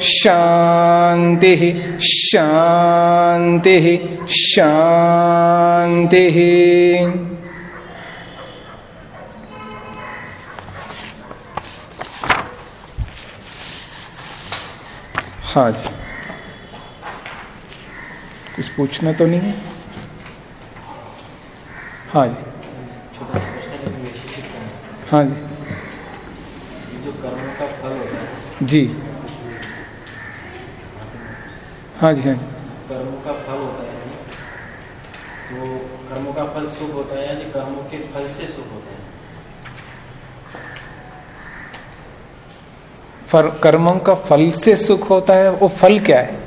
शांति शांति शांति। हाँ जी। कुछ पूछना तो नहीं है? हाँ जी। हाँ जी। जो कर्म का फल होता है। जी। हाँ जी हाँ जी। कर्म का फल होता है तो कर्मों का फल सुख होता है या जो कर्मों के फल से सुख होता है। फर, कर्मों का फल से सुख होता है वो फल क्या है?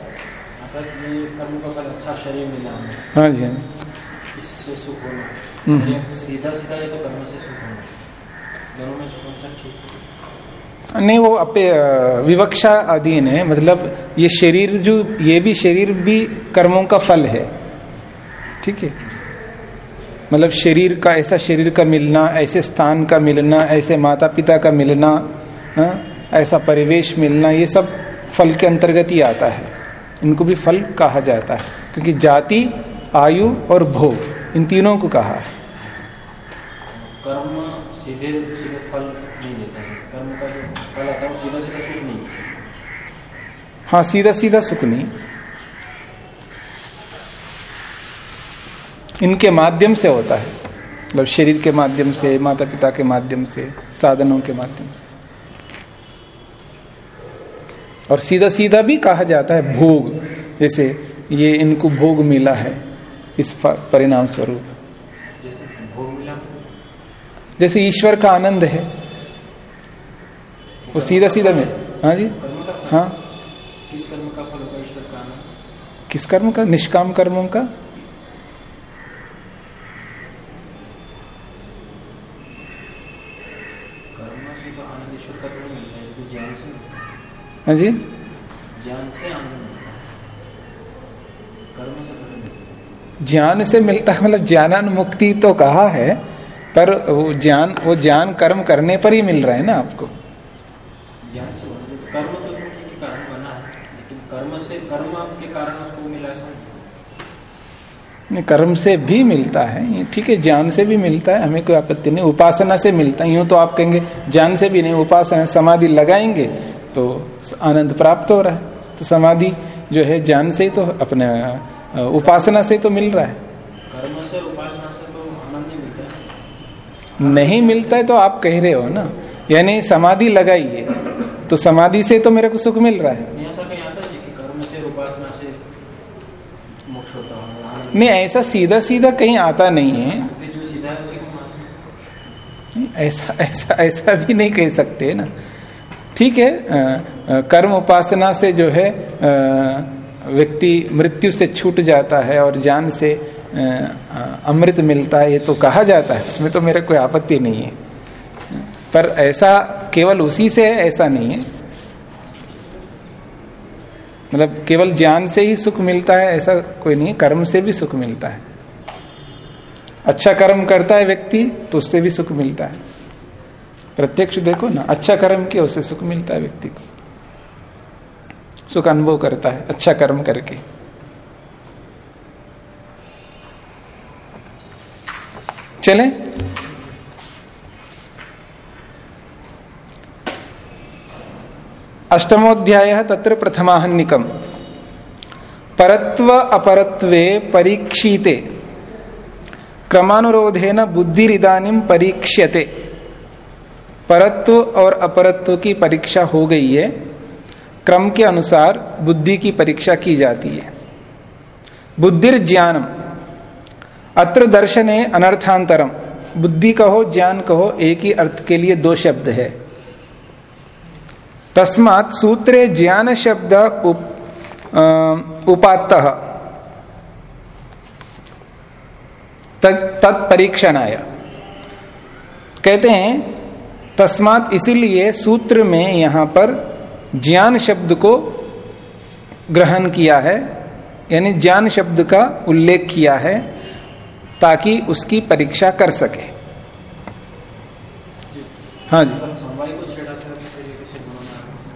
ये कर्म का फल अच्छा शरीर मिला हाँ जी हाँ जी। इससे सुख हम्म। होना सीधा सीधा ये तो कर्म से सुख होना दोनों में से कौन सा ठीक है नहीं वो अपे विवक्षा अधीन है मतलब ये शरीर जो ये भी शरीर भी कर्मों का फल है। ठीक है? मतलब शरीर का ऐसा शरीर का मिलना ऐसे स्थान का मिलना ऐसे माता पिता का मिलना हाँ, ऐसा परिवेश मिलना ये सब फल के अंतर्गत ही आता है। इनको भी फल कहा जाता है क्योंकि जाति आयु और भोग इन तीनों को कहा है। कर्म सीधे सीधे फल नहीं देता है कर्म का जो फल आता है वो सीधा सीधा सुख नहीं हाँ सीधा सीधा सुख नहीं इनके माध्यम से होता है। मतलब शरीर के माध्यम से माता पिता के माध्यम से, साधनों के माध्यम से। और सीधा सीधा भी कहा जाता है भोग। जैसे ये इनको भोग मिला है, इस परिणाम स्वरूप। जैसे ईश्वर का आनंद है। वो सीधा सीधा में हाँ जी? हाँ? किस कर्म का फल होगा ईश्वर का आनंद? किस कर्म का? निष्काम कर्मों का? कर्म से तो का है तो ज्ञान से हाँ। जी। ज्ञान से है। ज्ञान से मिलता है मतलब ज्ञानानुमुक्ति तो कहा है पर वो ज्ञान वो ज्ञान कर्म करने पर ही मिल रहा है ना आपको? ज्ञान से बना तो कर्म तो मुक्ति के कारण बना है लेकिन कर्म से कर्म के कारण उसको मिला ऐसा नहीं। नहीं, कर्म से भी मिलता है ठीक है ज्ञान से भी मिलता है हमें कोई आपत्ति नहीं उपासना से मिलता है यूँ तो आप कहेंगे ज्ञान से भी नहीं उपासना समाधि लगाएँगे तो आनंद प्राप्त हो रहा है तो समाधि जो है ज्ञान से ही तो अपने उपासना से तो मिल रहा है। कर्म से उपासना से तो आनंद नहीं मिलता है। नहीं मिलता है तो आप कह रहे हो ना यानी समाधि लगाइए तो समाधि से तो मेरे को सुख मिल रहा है नहीं ऐसा कहीं आता है कि कर्म से और उपासना से मोक्ष होता है आनंद नहीं ऐसा सीधा सीधा कहीं आता नहीं है। ऐसा ऐसा ऐसा भी नहीं कह सकते ना। ठीक है अ, कर्म उपासना से जो है व्यक्ति मृत्यु से छूट जाता है और जान से अमृत मिलता है ये तो कहा जाता है इसमें तो मेरा कोई आपत्ति नहीं है। पर ऐसा केवल उसी से है ऐसा नहीं है। मतलब केवल ज्ञान से ही सुख मिलता है, ऐसा कोई नहीं कर्म से भी सुख मिलता है। अच्छा कर्म करता है व्यक्ति तो उससे भी सुख मिलता है। प्रत्यक्ष देखो ना अच्छा कर्म किया, उससे सुख मिलता है व्यक्ति को। सुख अनुभव करता है अच्छा कर्म करके। चले। अष्टमोध्याय तत्र प्रथमाहनिकम परत्व अपरत्वे परीक्षीते। क्रमानुरोधेन बुद्धिरिदानिम परीक्ष्यते। परत्व और अपरत्व की परीक्षा हो गई है। क्रम के अनुसार बुद्धि की परीक्षा की जाती है। बुद्धिर ज्ञानम अत्र दर्शने अनर्थांतरम। बुद्धि कहो, ज्ञान कहो, एक ही अर्थ के लिए दो शब्द है। तस्मात सूत्रे ज्ञान शब्द उप, अं, परीक्षण आया कहते हैं तस्मात इसीलिए सूत्र में यहाँ पर ज्ञान शब्द को ग्रहण किया है यानी ज्ञान शब्द का उल्लेख किया है ताकि उसकी परीक्षा कर सके। हाँ जी।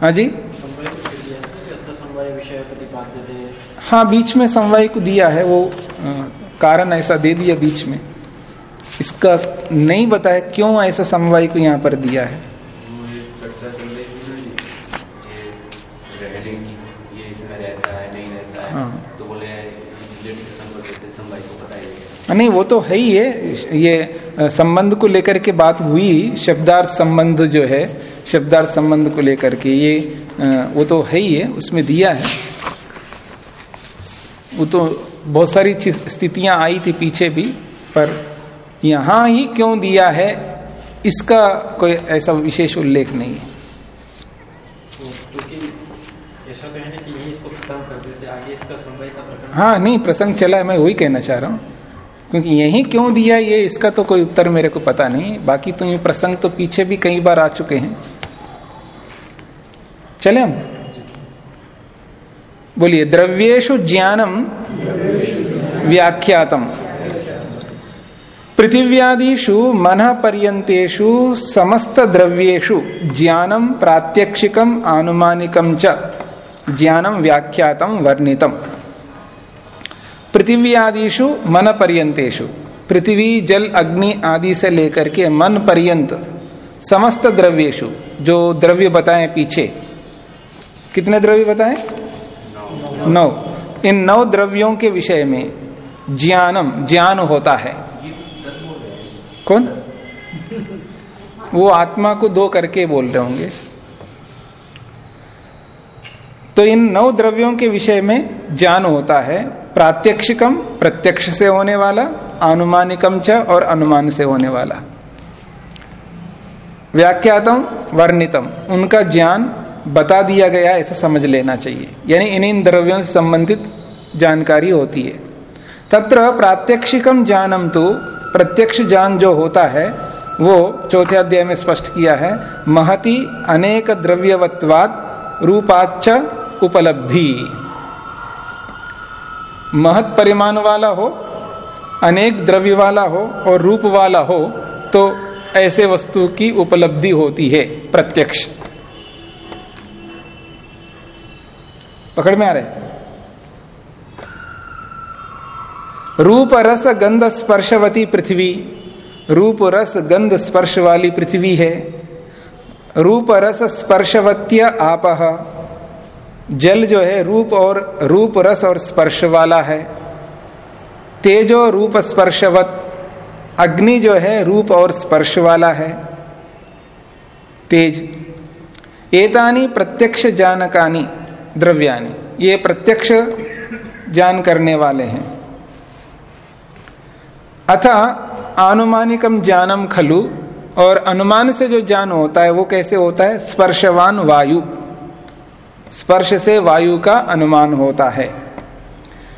हाँ जी। हाँ बीच में समवाय को दिया है, वो कारण ऐसा दे दिया बीच में। इसका नहीं बताया क्यों ऐसा समवाय को यहाँ पर दिया है। नहीं वो तो है ही है। ये संबंध को लेकर के बात हुई शब्दार्थ संबंध जो है शब्दार्थ संबंध को लेकर के ये वो तो है ही है उसमें दिया है। वो तो बहुत सारी स्थितियाँ आई थी पीछे भी पर यहाँ ही क्यों दिया है इसका कोई ऐसा विशेष उल्लेख नहीं है। हाँ नहीं प्रसंग चला है मैं वही कहना चाह रहा हूँ। क्योंकि यही क्यों दिया ये, इसका तो कोई उत्तर मेरे को पता नहीं। बाकी तो ये प्रसंग तो पीछे भी कई बार आ चुके हैं। चले हम? बोलिए द्रव्येशु ज्ञानम व्याख्यातम। पृथिव्यादिषु मन पर्यंतेषु समस्त द्रव्येशु ज्ञानम प्रात्यक्षिकम आनुमानिकम च। ज्ञानम व्याख्यातम वर्णितम। पृथ्वी आदिशु मन पर्यंतेशु पृथ्वी, जल, अग्नि आदि से लेकर के मन पर्यंत समस्त द्रव्येशु, जो द्रव्य बताए पीछे। कितने द्रव्य बताए? नौ। इन नौ द्रव्यों के विषय में ज्ञानम, ज्ञान होता है। कौन? वो आत्मा को दो करके बोल रहे होंगे। तो इन नौ द्रव्यों के विषय में ज्ञान होता है। प्रात्यक्षिकम प्रत्यक्ष से होने वाला अनुमानिकम च और अनुमान से होने वाला। व्याख्यातम, वर्णितम। उनका ज्ञान बता दिया गया, ऐसा समझ लेना चाहिए। यानी इन इन द्रव्यों से संबंधित जानकारी होती है। तत्र प्रात्यक्षिकम ज्ञानम तो प्रत्यक्ष ज्ञान जो होता है, वो चौथे अध्याय में स्पष्ट किया है, महति अनेक द्रव्यवत्वाद रूपाच उपलब्धि। महत परिमाण वाला हो, अनेक द्रव्य वाला हो और रूप वाला हो तो ऐसे वस्तु की उपलब्धि होती है प्रत्यक्ष। पकड़ में आ रहे रूप रस गंध स्पर्शवती पृथ्वी, रूप रस गंध स्पर्श वाली पृथ्वी है। रूप रस स्पर्शवत्य आपह जल जो है रूप और रूप रस और स्पर्श वाला है। तेजो रूप स्पर्शवत, अग्नि जो है रूप और स्पर्श वाला है। तेज, एतानी प्रत्यक्ष जानकानी, द्रव्यानी, ये प्रत्यक्ष जान करने वाले हैं। अथा आनुमानिकम ज्ञानम खलु, और अनुमान से जो ज्ञान होता है वो कैसे होता है? स्पर्शवान वायु। स्पर्श से वायु का अनुमान होता है।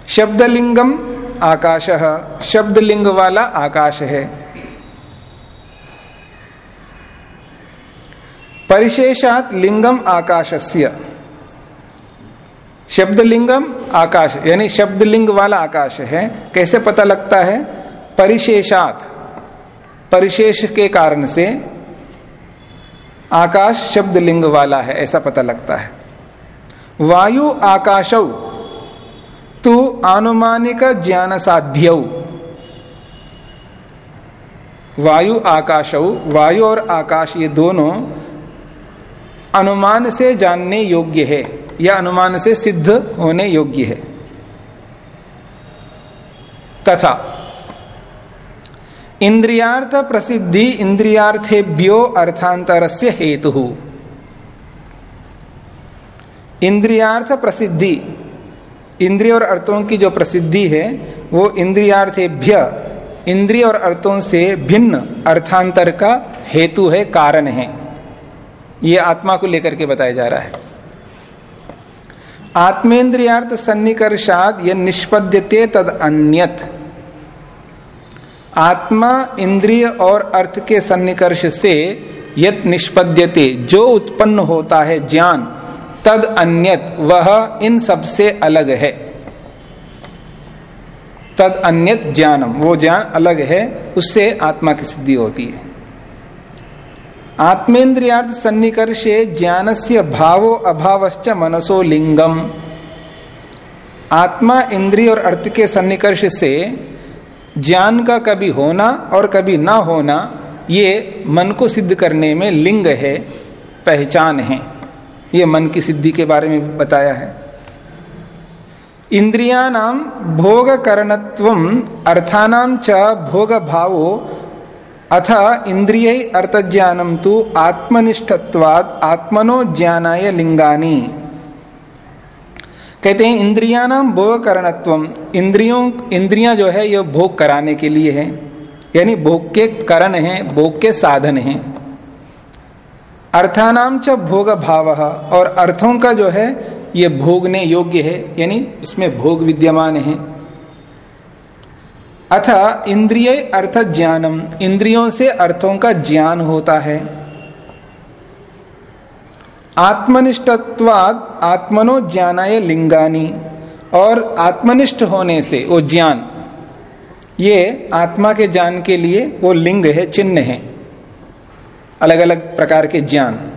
शब्दलिंगम आकाश, शब्दलिंग वाला आकाश है। परिशेषात लिंगम आकाशस्य। शब्दलिंगम आकाश, यानी शब्दलिंग वाला आकाश है। कैसे पता लगता है? परिशेषात। परिशेष के कारण से आकाश शब्दलिंग वाला है, ऐसा पता लगता है। वायु आकाश, तू आनुमानिक ज्ञान साध्य वायु आकाश, वायु और आकाश ये दोनों अनुमान से जानने योग्य है, या अनुमान से सिद्ध होने योग्य है। तथा, इंद्रियार्थ प्रसिद्धि इंद्रियार्थेभ्यो अर्थांतर से हेतु। इंद्रियार्थ प्रसिद्धि, इंद्रिय और अर्थों की जो प्रसिद्धि है, वो इंद्रियार्थेभ्य, इंद्रिय और अर्थों से भिन्न अर्थांतर का हेतु है, कारण है। ये आत्मा को लेकर के बताया जा रहा है। आत्मेन्द्रियार्थ सन्निकर्षाद ये निष्पद्यते तद अन्यत। आत्मा इंद्रिय और अर्थ के सन्निकर्ष से यत निष्पद्यते, जो उत्पन्न होता है ज्ञान तद अन्यत, वह इन सबसे अलग है। तद अन्यत ज्ञानम, वो ज्ञान अलग है, उससे आत्मा की सिद्धि होती है। आत्मेन्द्रियार्थ सन्निकर्षे ज्ञान से भावो अभावश्च मनसो लिंगम आत्मा इंद्रिय और अर्थ के सन्निकर्ष से ज्ञान का कभी होना और कभी ना होना, ये मन को सिद्ध करने में लिंग है, पहचान है। ये मन की सिद्धि के बारे में बताया है। इंद्रिया नाम भोग करणत्व अर्थानाम च भोग भावो अथ इंद्रिय अर्थज्ञानम तो आत्मनिष्ठत्वाद आत्मनो ज्ञानाय लिंगानी कहते हैं इंद्रिया नाम भोग करणत्व इंद्रियों, इंद्रियाँ जो है यह भोग कराने के लिए है। यानी भोग के करण है, भोग के साधन है। अर्थानाम च भोग भाव और अर्थों का जो है, ये भोगने योग्य है, यानी उसमें भोग विद्यमान है। अथा इंद्रिय अर्थ ज्ञानम, इंद्रियों से अर्थों का ज्ञान होता है। आत्मनिष्ठत्वाद आत्मनो ज्ञानाय लिंगानी, और आत्मनिष्ठ होने से वो ज्ञान, ये आत्मा के ज्ञान के लिए वो लिंग है, चिन्ह है। अलग अलग प्रकार के ज्ञान।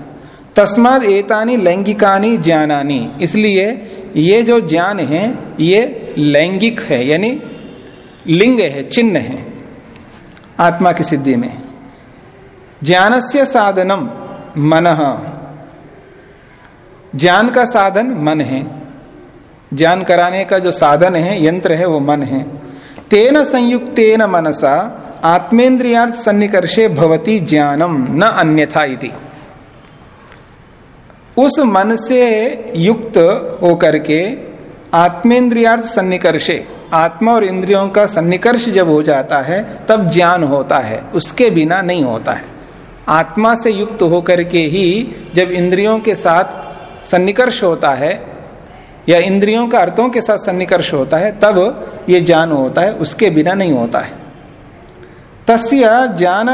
तस्माद एतानी लैंगिकानी ज्ञानानी। इसलिए ये जो ज्ञान है, ये लैंगिक है, यानी लिंग है, चिन्ह है, आत्मा की सिद्धि में। ज्ञान से साधनम मन। ज्ञान का साधन मन है। ज्ञान कराने का जो साधन है, यंत्र है, वो मन है। तेन संयुक्तेन मनसा आत्मेन्द्रियार्थ सन्निकर्षे भवती ज्ञानम, न अन्यथा इति। उस मन से युक्त होकर के आत्मेन्द्रियार्थ सन्निकर्षे आत्मा और इंद्रियों का सन्निकर्ष जब हो जाता है, तब ज्ञान होता है, उसके बिना नहीं होता है। आत्मा से युक्त होकर के ही जब इंद्रियों के साथ सन्निकर्ष होता है, या इंद्रियों का अर्थों के साथ सन्निकर्ष होता है, तब ये ज्ञान होता है, उसके बिना नहीं होता है। तस्य ज्ञान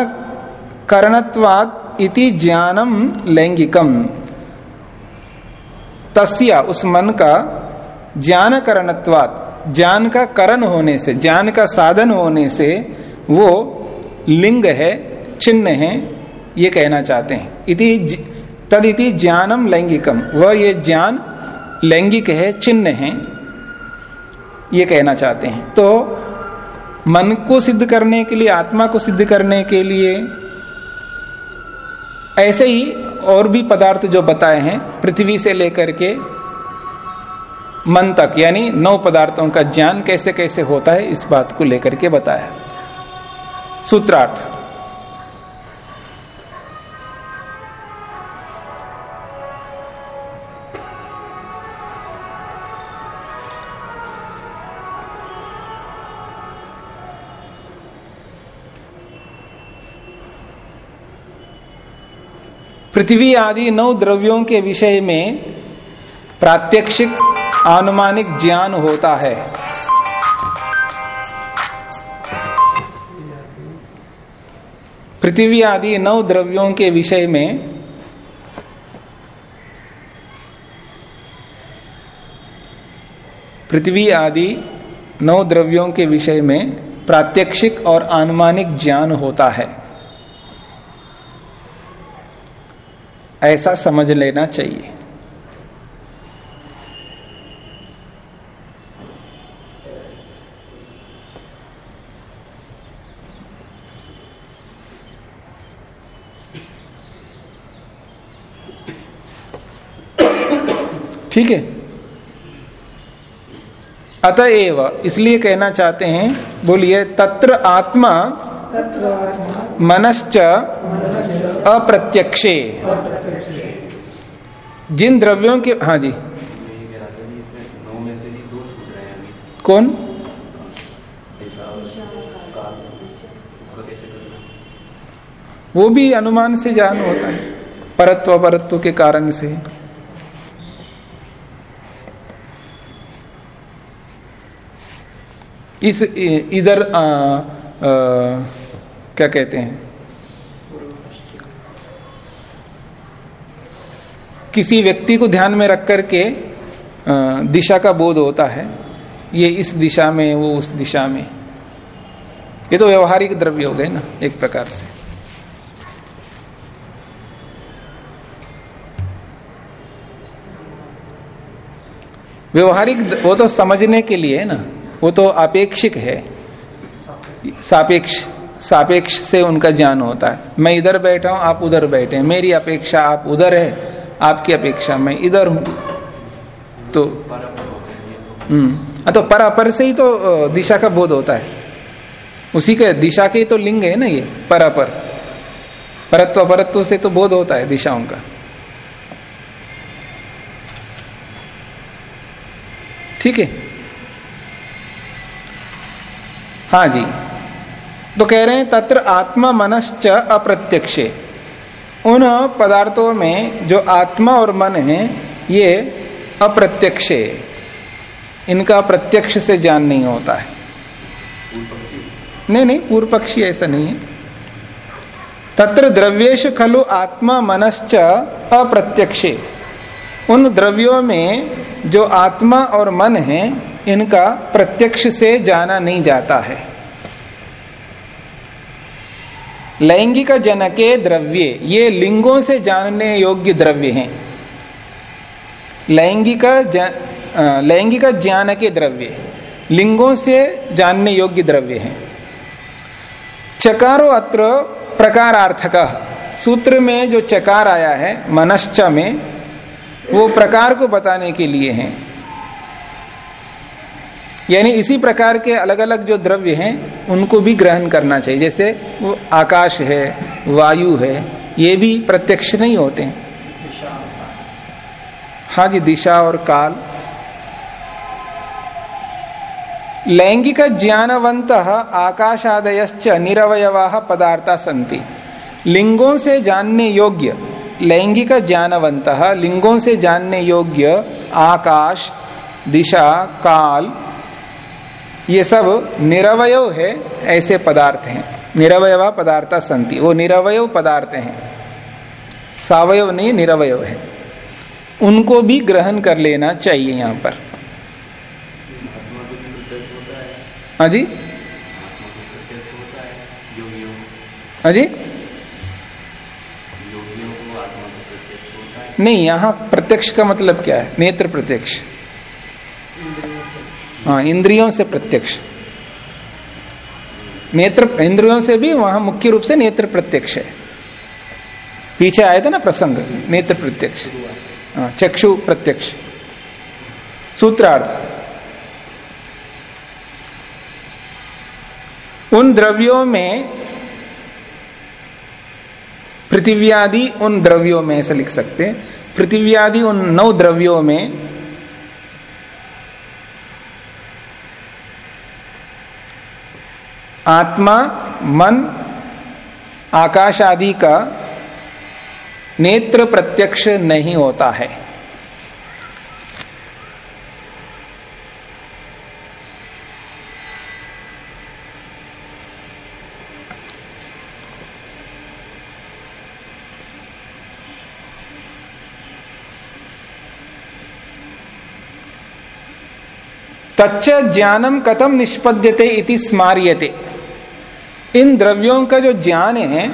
करणत्वाद इति ज्ञानम लैंगिकम तस्य उस मन का ज्ञान करणत्वाद ज्ञान का करण होने से, ज्ञान का साधन होने से वो लिंग है, चिन्ह है, ये कहना चाहते हैं। इति तदिति ज्ञानम लैंगिकम वह ये ज्ञान लैंगिक है, चिन्ह है, ये कहना चाहते हैं। तो मन को सिद्ध करने के लिए, आत्मा को सिद्ध करने के लिए ऐसे ही और भी पदार्थ जो बताए हैं, पृथ्वी से लेकर के मन तक, यानी नौ पदार्थों का ज्ञान कैसे कैसे होता है, इस बात को लेकर के बताया। सूत्रार्थ पृथ्वी आदि नौ द्रव्यों के विषय में प्रात्यक्षिक आनुमानिक ज्ञान होता है। पृथ्वी आदि नौ द्रव्यों के विषय में पृथ्वी आदि नौ द्रव्यों के विषय में प्रात्यक्षिक और आनुमानिक ज्ञान होता है। ऐसा समझ लेना चाहिए। ठीक है? अतएव इसलिए कहना चाहते हैं बोलिए तत्र आत्मा मनश्च अप्रत्यक्षे। जिन द्रव्यों के हाँ जी। कौन? वो भी अनुमान से जान होता है, परत्व परत्व के कारण से। इस इधर क्या कहते हैं? किसी व्यक्ति को ध्यान में रख करके दिशा का बोध होता है, ये इस दिशा में, वो उस दिशा में। ये तो व्यवहारिक द्रव्य हो गए ना, एक प्रकार से। व्यवहारिक वो तो समझने के लिए ना, वो तो अपेक्षिक है। सापेक्ष। सापेक्ष से उनका ज्ञान होता है। मैं इधर बैठा हूँ, आप उधर बैठे मेरी अपेक्षा आप उधर है, आपकी अपेक्षा मैं इधर हूँ। तो हम्म तो पर अपर से ही तो दिशा का बोध होता है। उसी के दिशा के तो लिंग है ना ये, पर अपर। परत्व अपरत्व से तो बोध होता है दिशाओं का। ठीक है? हाँ जी। तो कह रहे हैं, तत्र आत्मा मनश्च अप्रत्यक्षे। उन पदार्थों में जो आत्मा और मन है, ये अप्रत्यक्ष। इनका प्रत्यक्ष से ज्ञान नहीं होता है। नहीं नहीं पूर्व पक्षी ऐसा नहीं है। तत्र द्रव्येश खलु आत्मा मनश्च अप्रत्यक्षे। उन द्रव्यों में जो आत्मा और मन है, इनका प्रत्यक्ष से जाना नहीं जाता है। लैंगिक जनके द्रव्य, ये लिंगों से जानने योग्य द्रव्य हैं। लैंगिक लैंगिक ज्ञान के द्रव्य, लिंगों से जानने योग्य द्रव्य हैं। चकारो अत्र प्रकारार्थक, सूत्र में जो चकार आया है, मनश्च में, वो प्रकार को बताने के लिए हैं। यानी इसी प्रकार के अलग अलग जो द्रव्य हैं, उनको भी ग्रहण करना चाहिए। जैसे आकाश है, वायु है, ये भी प्रत्यक्ष नहीं होते हैं। हाँ जी, दिशा और काल। लैंगिक ज्ञानवंत आकाशादय निरवयवा पदार्थ संति लिंगों से जानने योग्य, लैंगिक ज्ञानवंत लिंगों से जानने योग्य आकाश, दिशा, काल ये सब निरवय है, ऐसे पदार्थ हैं। निरवयवा पदार्थ संति। वो निरवय पदार्थ हैं। सावयव नहीं निरवय है। उनको भी ग्रहण कर लेना चाहिए यहाँ पर। हाँ जी? हाँ जी? नहीं, यहाँ प्रत्यक्ष का मतलब क्या है? नेत्र प्रत्यक्ष। हाँ इंद्रियों से प्रत्यक्ष। नेत्र इंद्रियों से भी वहाँ मुख्य रूप से नेत्र प्रत्यक्ष है। पीछे आए थे ना प्रसंग नेत्र प्रत्यक्ष। हाँ, चक्षु प्रत्यक्ष। सूत्रार्थ। उन द्रव्यों में पृथिव्यादि उन द्रव्यों में ऐसा लिख सकते पृथिव्यादि उन नौ द्रव्यों में आत्मा, मन, आकाश आदि का नेत्र प्रत्यक्ष नहीं होता है। तच्च ज्ञानम कथम निष्पद्यते इति स्मार्यते। इन द्रव्यों का जो ज्ञान है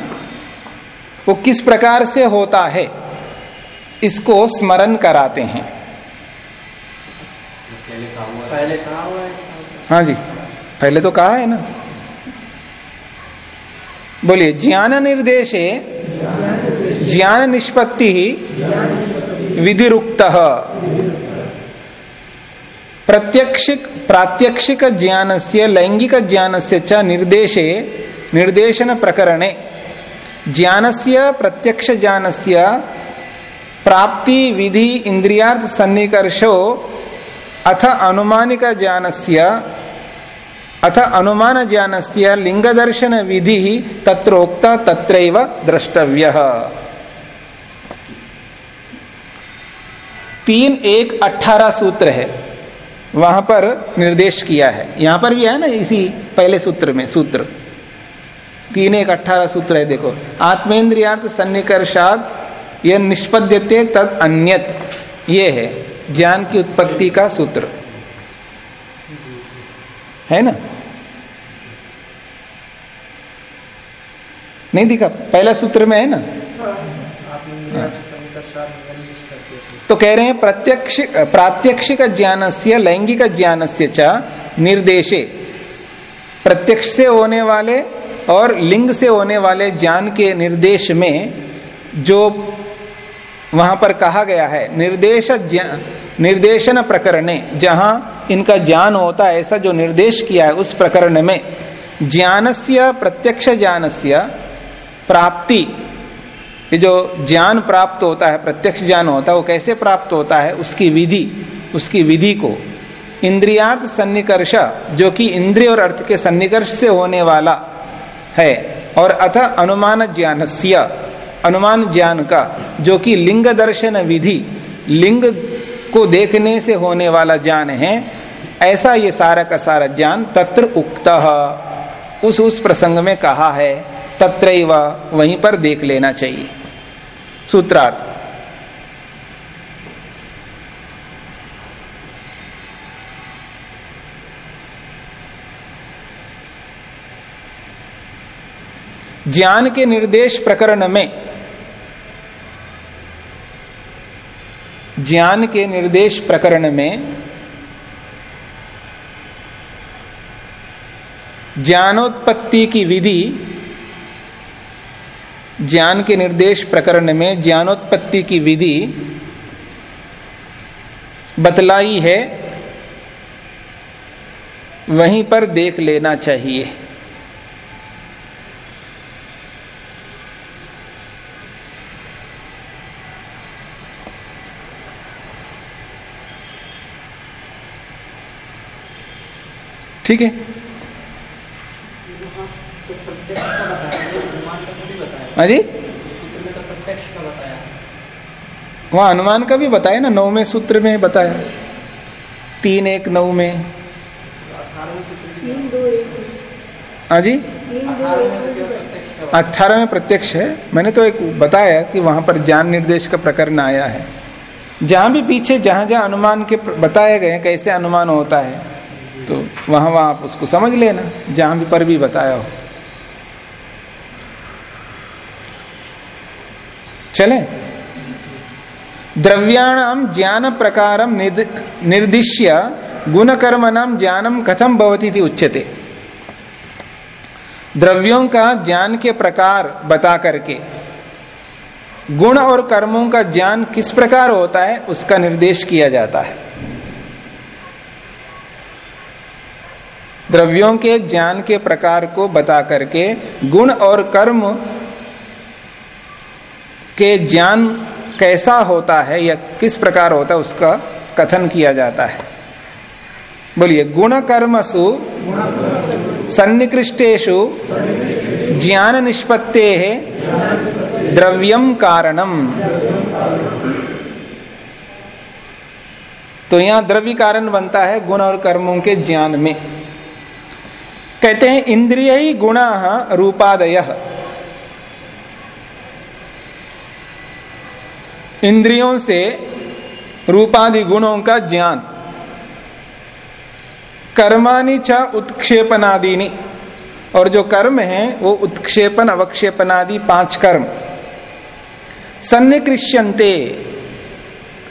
वो किस प्रकार से होता है इसको स्मरण कराते हैं। पहले कहा हुआ? है? हाँ जी पहले तो कहा है ना। बोलिए ज्ञान निर्देशे ज्ञान निष्पत्ति विधिरुक्त। प्रत्यक्ष प्रात्यक्षिक ज्ञान से लैंगिक ज्ञान से च निर्देशे, निर्देशन प्रकरणे ज्ञान से प्रत्यक्ष ज्ञान से प्राप्ति विधि इंद्रियार्थ सन्निकर्षो, अथ अनुमानिक ज्ञान से अथ अनुमान ज्ञान से लिंग दर्शन विधि तत्रोक्त तत्रैव द्रष्टव्य। तीन एक अठारह सूत्र है। वहाँ पर निर्देश किया है। यहाँ पर भी है ना इसी पहले सूत्र में, सूत्र। तीन एक अठारह सूत्र है, देखो। आत्मेन्द्रियार्थ सन्निकर्षाद यह निष्पद्यते तद अन्यत। ये है, ज्ञान की उत्पत्ति का सूत्र। है ना? नहीं दिखा, पहला सूत्र में है ना? तो कह रहे हैं प्रत्यक्ष, प्रात्यक्षिक ज्ञान से लैंगिक ज्ञान से च निर्देशे। प्रत्यक्ष से होने वाले और लिंग से होने वाले ज्ञान के निर्देश में जो वहाँ पर कहा गया है, निर्देश निर्देशन प्रकरण, जहाँ इनका ज्ञान होता है, ऐसा जो निर्देश किया है, उस प्रकरण में ज्ञान से प्रत्यक्ष ज्ञान से प्राप्ति ये जो ज्ञान प्राप्त होता है, प्रत्यक्ष ज्ञान होता है, वो कैसे प्राप्त होता है, उसकी विधि उसकी विधि को। इंद्रियार्थ सन्निकर्ष, जो कि इंद्रिय और अर्थ के सन्निकर्ष से होने वाला है, और अथ अनुमान ज्ञान अनुमान ज्ञान का, जो कि लिंग दर्शन विधि, लिंग को देखने से होने वाला ज्ञान है, ऐसा ये सारा का सारा ज्ञान तत्र उक्त, उस उस प्रसंग में कहा है। तत्र वहीं पर देख लेना चाहिए। सूत्रार्थ। ज्ञान के निर्देश प्रकरण में, ज्ञान के निर्देश प्रकरण में, ज्ञानोत्पत्ति की विधि ज्ञान के निर्देश प्रकरण में ज्ञानोत्पत्ति की विधि बतलाई है, वहीं पर देख लेना चाहिए। ठीक है? हाँ जी? वहाँ अनुमान का भी बताया ना नौ में सूत्र में बताया। तीन एक नौ में। हाँ जी? अठारह में प्रत्यक्ष है। मैंने तो एक बताया कि वहाँ पर ज्ञान निर्देश का प्रकरण आया है। जहाँ भी पीछे जहाँ जहाँ अनुमान के बताए गए कैसे अनुमान होता है तो वहाँ वहाँ आप उसको समझ लेना जहाँ भी पर भी बताया हो। चले। द्रव्याणाम ज्ञान प्रकार निर्दिश्य गुणकर्म नाम ज्ञानम कथम भवती थी उच्चते द्रव्यों का ज्ञान के प्रकार बता करके, गुण और कर्मों का ज्ञान किस प्रकार होता है, उसका निर्देश किया जाता है। द्रव्यों के ज्ञान के प्रकार को बता करके, गुण और कर्म के ज्ञान कैसा होता है या किस प्रकार होता है उसका कथन किया जाता है। बोलिए गुण कर्मसु सन्निकृष्टेशु ज्ञान निष्पत्ते द्रव्यम कारणम। तो यहाँ द्रव्य कारण बनता है गुण और कर्मों के ज्ञान में। कहते हैं, इंद्रिय ही गुण रूपादय। इंद्रियों से रूपादि गुणों का ज्ञान। कर्मानि च उत्क्षेपनादि और जो कर्म है, वो उत्क्षेपन, अवक्षेपनादि पाँच कर्म। सन्निकृष्यंते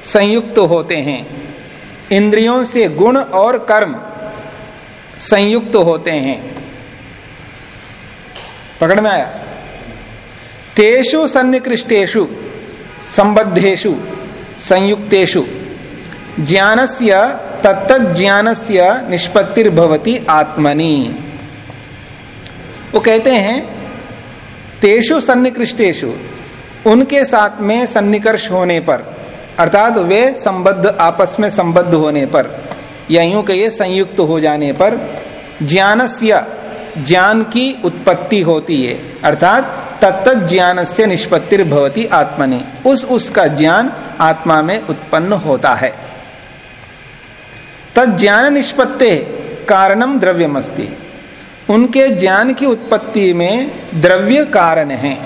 संयुक्त होते हैं। इंद्रियों से गुण और कर्म संयुक्त होते हैं। पकड़ में आया? तेषु सन्निकृष्टेशु संबद्धेशु संयुक्तेशु ज्ञानस्य तत्त ज्ञानस्य निष्पत्तिर्भवती आत्मनि। वो कहते हैं, तेषु सन्निकृष्टेशु उनके साथ में सन्निकर्ष होने पर, अर्थात वे संबद्ध, आपस में संबद्ध होने पर, या यूँ कहिए संयुक्त हो जाने पर, ज्ञानस्य, ज्ञान की उत्पत्ति होती है। अर्थात तत्त ज्ञान से निष्पत्ति भवती आत्मनि। उस उसका ज्ञान आत्मा में उत्पन्न होता है। तद ज्ञान निष्पत्ति कारणम द्रव्यमस्ति। उनके ज्ञान की उत्पत्ति में द्रव्य कारण है।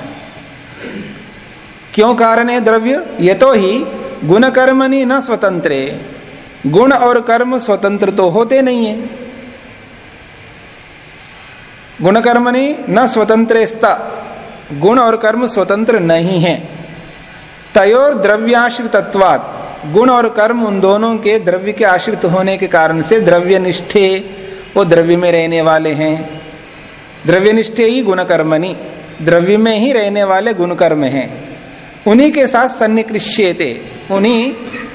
क्यों कारण है द्रव्य? ये तो ही गुण कर्मनि न स्वतंत्र। गुण और कर्म स्वतंत्र तो होते नहीं है। गुण कर्मनि न स्वतंत्र गुण और कर्म स्वतंत्र नहीं है। तयोर द्रव्याश्रितत्वात् गुण और कर्म उन दोनों के द्रव्य के आश्रित होने के कारण से द्रव्य निष्ठे वो द्रव्य में रहने वाले हैं। द्रव्य निष्ठे ही गुण कर्मनी द्रव्य में ही रहने वाले गुणकर्म हैं। उन्हीं के साथ सन्निकृष्यते, उन्हीं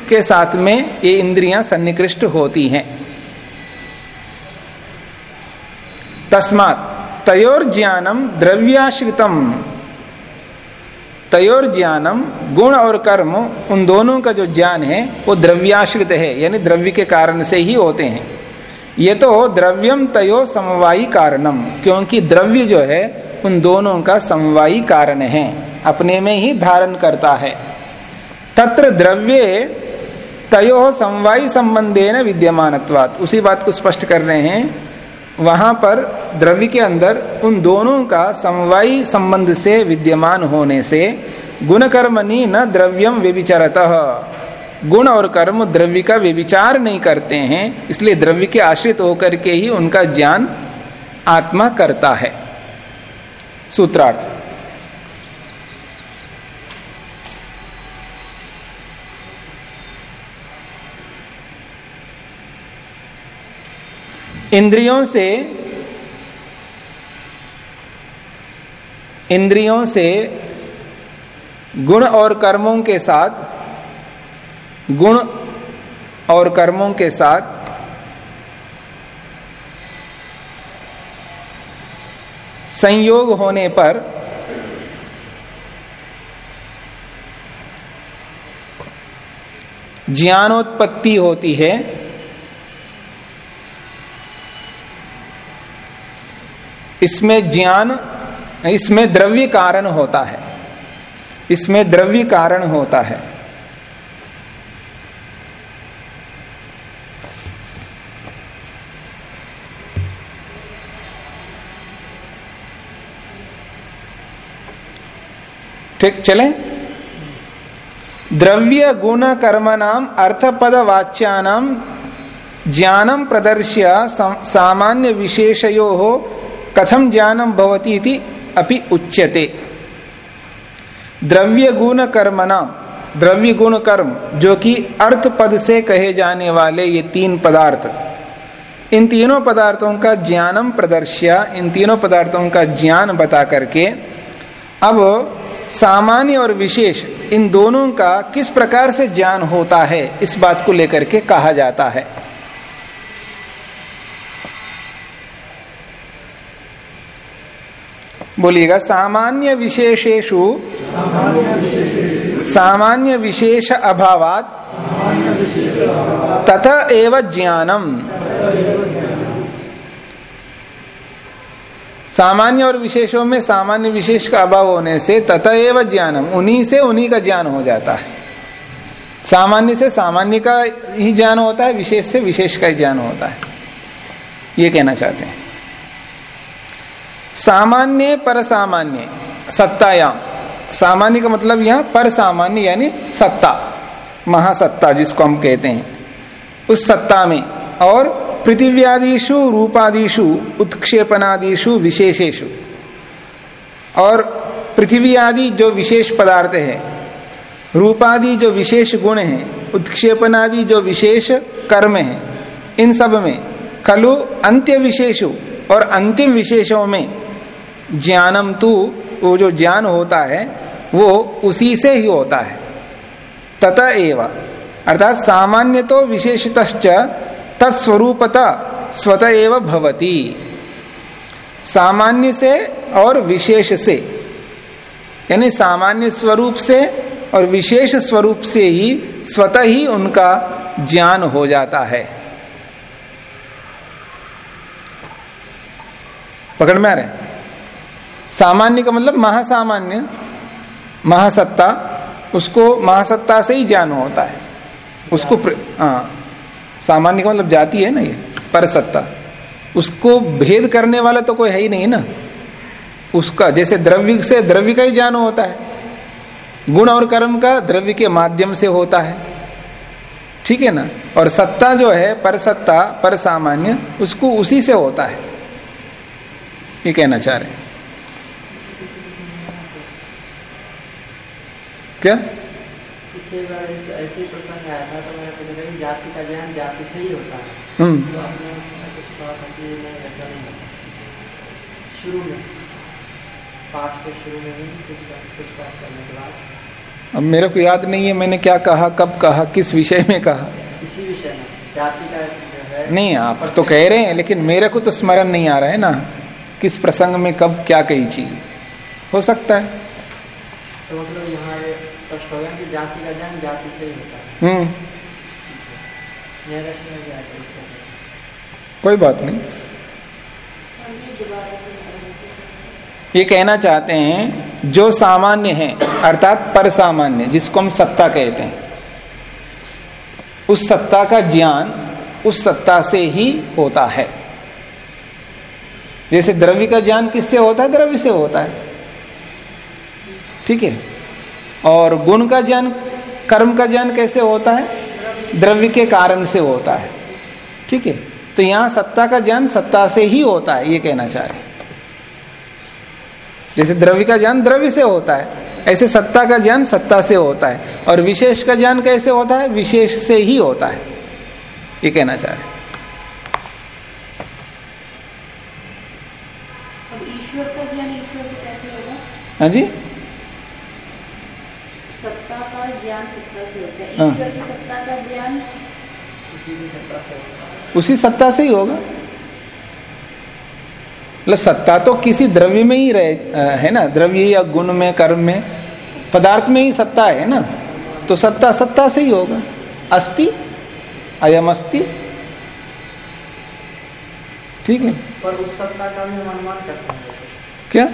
के साथ में ये इंद्रियाँ सन्निकृष्ट होती हैं। तस्मात तयोर ज्ञानम द्रव्याश्रितम। तयोर ज्ञानम गुण और कर्म, उन दोनों का जो ज्ञान है, वो द्रव्याश्रित है, यानी द्रव्य के कारण से ही होते हैं। ये तो द्रव्यम तयो समवायी कारणम, क्योंकि द्रव्य जो है, उन दोनों का समवायी कारण है, अपने में ही धारण करता है। तत्र द्रव्य तयो समवायी संबंधे न विद्यमान उसी बात को स्पष्ट कर रहे हैं वहाँ पर द्रव्य के अंदर उन दोनों का समवाय संबंध से विद्यमान होने से गुण कर्मनी न द्रव्यम व्यभिचरत। गुण और कर्म द्रव्य का व्यविचार नहीं करते हैं, इसलिए द्रव्य के आश्रित होकर के ही उनका ज्ञान आत्मा करता है। सूत्रार्थ। इंद्रियों से इंद्रियों से गुण और कर्मों के साथ, गुण और कर्मों के साथ, संयोग होने पर ज्ञानोत्पत्ति होती है। इसमें ज्ञान, इसमें द्रव्य कारण होता है। इसमें द्रव्य कारण होता है। ठीक, चले? द्रव्य गुण कर्म नाम अर्थपद वाच्यानाम ज्ञानम प्रदर्श्य सामान्य विशेषयो हो कथम ज्ञानम भवती इति अपि उच्यते। द्रव्य गुण कर्म नाम द्रव्य गुण कर्म जो कि अर्थ पद से कहे जाने वाले ये तीन पदार्थ, इन तीनों पदार्थों का ज्ञानम प्रदर्श्य, इन तीनों पदार्थों का ज्ञान बता करके, अब सामान्य और विशेष इन दोनों का किस प्रकार से ज्ञान होता है, इस बात को लेकर के कहा जाता है। बोलिएगा, सामान्य विशेषेशु सामान्य विशेष अभावात तथा एव ज्ञानम। सामान्य और विशेषों में सामान्य विशेष का अभाव होने से तथा एवं ज्ञानम, उन्हीं से उन्हीं का ज्ञान हो जाता है। सामान्य से सामान्य का ही ज्ञान होता है, विशेष से विशेष का ही ज्ञान होता है। ये कहना चाहते हैं। सामान्य पर सामान्य सत्तायाम सामान्य का मतलब यहाँ पर सामान्य यानी सत्ता, महासत्ता जिसको हम कहते हैं। उस सत्ता में और पृथिव्यादिशु रूपादिशु उत्क्षेपनादिशु विशेषेशु और पृथ्वी आदि जो विशेष पदार्थ है, रूपादि जो विशेष गुण है उत्क्षेपनादि जो विशेष कर्म है, इन सब में खलु अंत्य विशेषु और अंतिम विशेषों में ज्ञानम तू, वो जो ज्ञान होता है, वो उसी से ही होता है। तथा एवं। अर्थात सामान्य तो विशेषत तत्स्वरूपता स्वतः एवं भवती। सामान्य से और विशेष से। यानी सामान्य स्वरूप से और विशेष स्वरूप से ही स्वतः ही उनका ज्ञान हो जाता है। पकड़ में आ रहे सामान्य का मतलब महासामान्य, महासत्ता, उसको महासत्ता से ही ज्ञान होता है। उसको हाँ सामान्य का मतलब जाति है ना ये पर सत्ता उसको भेद करने वाला तो कोई है ही नहीं ना। उसका, जैसे द्रव्य से द्रव्य का ही ज्ञान होता है। गुण और कर्म का द्रव्य के माध्यम से होता है। ठीक है ना? और सत्ता जो है पर सत्ता पर सामान्य उसको उसी से होता है। ये कहना चाह रहे हैं। क्या? ऐसे प्रसंग आया था तो मैंने पूछा कि जाति का ज्ञान जाति से ही होता है। हम्म। तो आपने उसमें कुछ कहा था कि नहीं ऐसा नहीं होता। शुरू में पाठ के शुरू में ही कुछ कुछ पाठ करने के बाद। अब मेरे को याद नहीं है मैंने क्या कहा कब कहा किस विषय में कहा। इसी विषय में जाति का है। नहीं आप तो कह रहे हैं लेकिन मेरे को तो स्मरण नहीं आ रहा है ना किस प्रसंग में कब क्या कही चीज़ हो सकता है। तो मतलब यहाँ स्पष्ट हो गया कि जाति का ज्ञान जाति से ही होता है। हम्म। इसका कोई बात नहीं। ये कहना चाहते हैं जो सामान्य है अर्थात पर सामान्य जिसको हम सत्ता कहते हैं उस सत्ता का ज्ञान उस सत्ता से ही होता है। जैसे द्रव्य का ज्ञान किससे होता है? द्रव्य से होता है। ठीक है। और गुण का ज्ञान कर्म का ज्ञान कैसे होता है? द्रव्य के कारण से होता है। ठीक है? तो यहाँ सत्ता का ज्ञान सत्ता से ही होता है ये कहना चाह रहे जैसे द्रव्य का ज्ञान द्रव्य से होता है ऐसे सत्ता का ज्ञान सत्ता से होता है। और विशेष का ज्ञान कैसे होता है? विशेष से ही होता है ये कहना चाह रहे अब ईश्वर का ज्ञान ईश्वर से कैसे होगा। हाँ जी सत्ता का ज्ञान सत्ता से होता है। ईश्वर की सत्ता का ज्ञान उसी सत्ता से ही होगा। मतलब सत्ता तो किसी द्रव्य में ही रहे है ना? द्रव्य या गुण में कर्म में पदार्थ में ही सत्ता है ना? तो सत्ता सत्ता से ही होगा। अस्ति अयम अस्ति ठीक है? पर उस सत्ता का भी अनुमान करते हैं। क्या?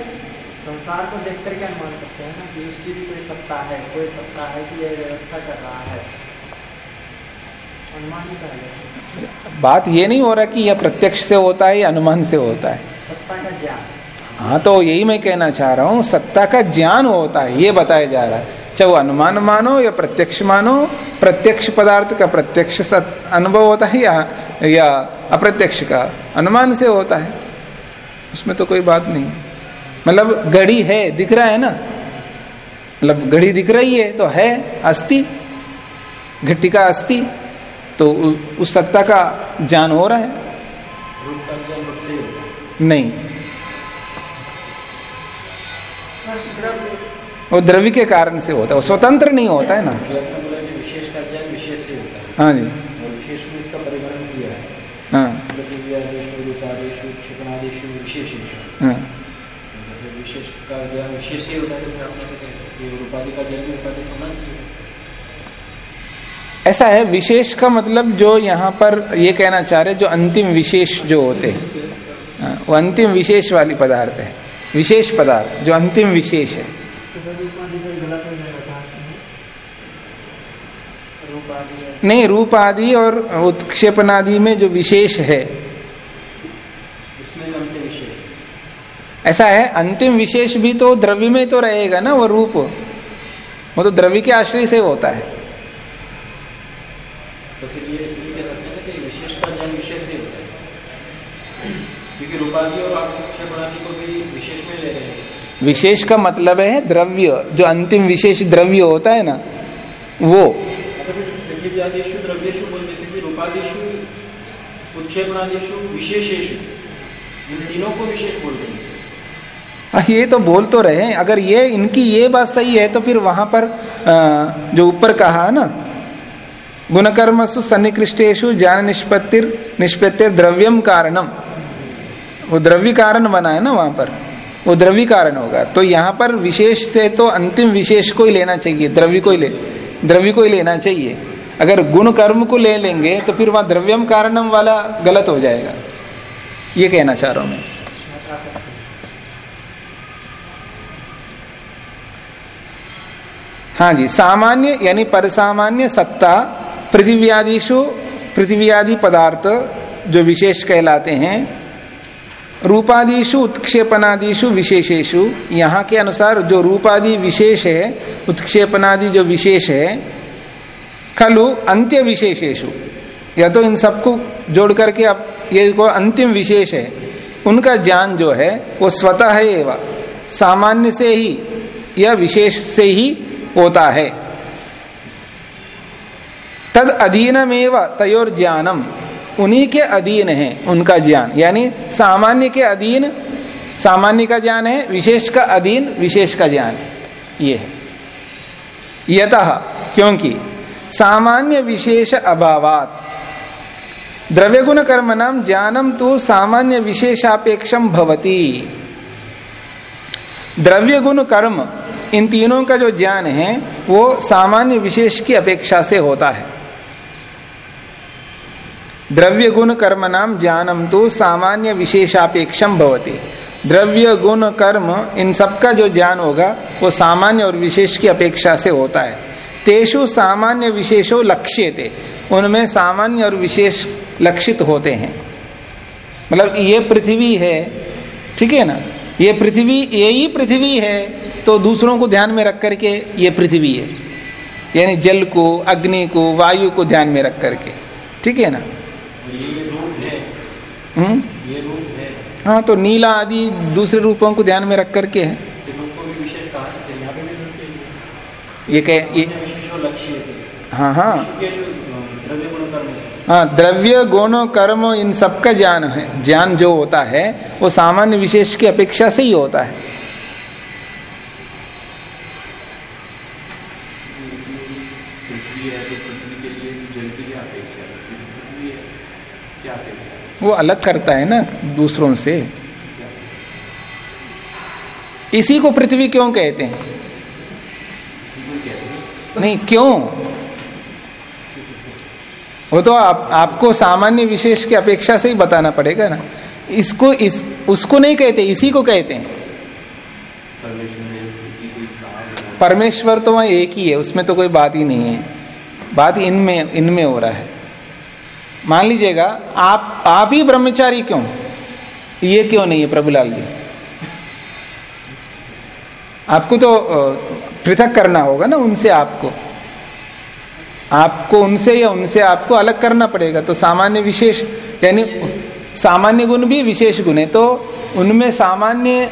संसार को देख करके अनुमान करते हैं ना कि उसकी भी कोई सत्ता है कोई सत्ता है कि यह व्यवस्था कर रहा है। अनुमान ही कहा जाता बात ये नहीं हो रहा कि यह प्रत्यक्ष से होता है या अनुमान से होता है। सत्ता का ज्ञान। हाँ तो यही मैं कहना चाह रहा हूँ सत्ता का ज्ञान होता है ये बताया जा रहा है। चाहे वो अनुमान मानो या प्रत्यक्ष मानो प्रत्यक्ष पदार्थ का प्रत्यक्ष अनुभव होता है या या अप्रत्यक्ष का अनुमान से होता है। उसमें तो कोई बात नहीं मतलब घड़ी है दिख रहा है ना? मतलब घड़ी दिख रही है तो है अस्थि घट्टी घटिका अस्थि तो उस सत्ता का ज्ञान हो रहा है? का नहीं। वो द्रव्य के कारण से होता है वो स्वतंत्र नहीं होता है ना? कि का है। हाँ जी और विशेष में इसका परिवर्तन किया है हाँ पृथ्व्यादेशु रूपादेशु क्षिपणादेशु विशेषेशु हाँ जैसे विशेष का ज्ञान विशेष ही होता है तो फिर अपने से कहते हैं कि ज्ञान भी रूपादि से ऐसा है विशेष का मतलब जो यहाँ पर ये कहना चाह रहे जो अंतिम विशेष जो होते हैं। हाँ, वो अंतिम विशेष वाली पदार्थ है विशेष पदार्थ जो अंतिम विशेष है। तो रूप आदि हो आदि है नहीं रूप आदि और उत्क्षेपनादि में जो विशेष है उसमें भी अंत्य विशेष है। ऐसा है अंतिम विशेष भी तो द्रव्य में तो रहेगा ना वो रूप। वो तो द्रव्य के आश्रय से होता है। तो फिर ये सकते हैं कि विशेष का ज्ञान विशेष से ही होता है। क्योंकि रूपादि और को भी विशेष में ले रहे हैं। विशेष का मतलब है द्रव्य जो अंतिम विशेष द्रव्य होता है ना वो। अगर फिर द्रव्येशु बोल देते कि रूपादिशु उत्क्षेपणादिशु विशेषेशु इन तीनों को विशेष बोल देंगे। हाँ, ये तो बोल तो रहे हैं। अगर ये इनकी ये बात सही है तो फिर वहाँ पर अ, जो ऊपर कहा है ना गुणकर्मसु सन्निकृष्टेशु ज्ञान निष्पत्तिर निष्पत्तिर द्रव्यम कारणम। वो द्रव्य कारण बना है ना वहाँ पर। वो द्रव्य कारण होगा। तो यहाँ पर विशेष से तो अंतिम विशेष को ही लेना चाहिए द्रव्य को ही ले द्रव्य को ही लेना चाहिए। अगर गुण कर्म को ले लेंगे तो फिर वहाँ द्रव्यम कारणम वाला गलत हो जाएगा। ये कहना चाह रहा हूँ मैं हटा सकते हैं हाँ जी, सामान्य, यानी परसामान्य सत्ता पृथ्व्यादिशु पृथ्व्यादि पदार्थ, जो विशेष कहलाते हैं रूपादिशु उत्क्षेपनादिशु विशेषेशु यहाँ के अनुसार जो रूपादि विशेष है उत्क्षेपनादि जो विशेष है, खलु अंत्य विशेषेशु या तो इन सबको जोड़ करके अब ये को अंतिम विशेष है, उनका ज्ञान जो है, वो स्वतः है एवं, सामान्य से ही, या विशेष से ही होता है। तद अधीनमेव तयोर ज्ञानम उन्हीं के अधीन है उनका ज्ञान। यानी सामान्य के अधीन, सामान्य का ज्ञान है, विशेष का अधीन, विशेष का ज्ञान। ये है। यतः, क्योंकि सामान्य विशेष अभावात। द्रव्य गुण कर्म नाम ज्ञानम तो सामान्य विशेषापेक्षम भवती। द्रव्य गुण कर्म इन तीनों का जो ज्ञान है, वो सामान्य विशेष की अपेक्षा से होता है। द्रव्य गुण कर्म नाम ज्ञानम तो सामान्य विशेषापेक्षम भवती। द्रव्य गुण कर्म, इन सबका जो ज्ञान होगा, वो सामान्य और विशेष की अपेक्षा से होता है। तेषु सामान्य विशेषो लक्ष्य थे उनमें सामान्य और विशेष लक्षित होते हैं। मतलब ये पृथ्वी है, ठीक है ना? ये पृथ्वी यही पृथ्वी है तो दूसरों को ध्यान में रख करके ये पृथ्वी है। यानी जल को, अग्नि को, वायु को ध्यान में रख करके। ठीक है ना? है हम्म? है तो नीला आदि दूसरे रूपों को ध्यान में रख करके है। ये कहा, ये है हाँ। हाँ द्रव्य, गुणों, कर्म, इन सबका ज्ञान है। ज्ञान जो होता है, वो सामान्य विशेष की अपेक्षा से ही होता है पृथ्वी है तो पृथ्वी के लिए जल की क्या अपेक्षा है पृथ्वी है क्या अपेक्षा है वो अलग करता है ना दूसरों से। इसी को पृथ्वी क्यों कहते हैं? नहीं क्यों? वो तो आप, आपको सामान्य विशेष की अपेक्षा से ही बताना पड़ेगा ना। इसको इस उसको नहीं कहते इसी को कहते है। परमेश्वर तो वहाँ एक ही है उसमें तो कोई बात ही नहीं है। बात इनमें इनमें हो रहा है। मान लीजिएगा आप आप ही ब्रह्मचारी क्यों? ये क्यों नहीं है प्रभुलाल जी? आपको तो पृथक करना होगा ना उनसे आपको। आपको उनसे या उनसे आपको अलग करना पड़ेगा। तो सामान्य विशेष यानी सामान्य गुण भी विशेष गुण है। तो उनमें सामान्य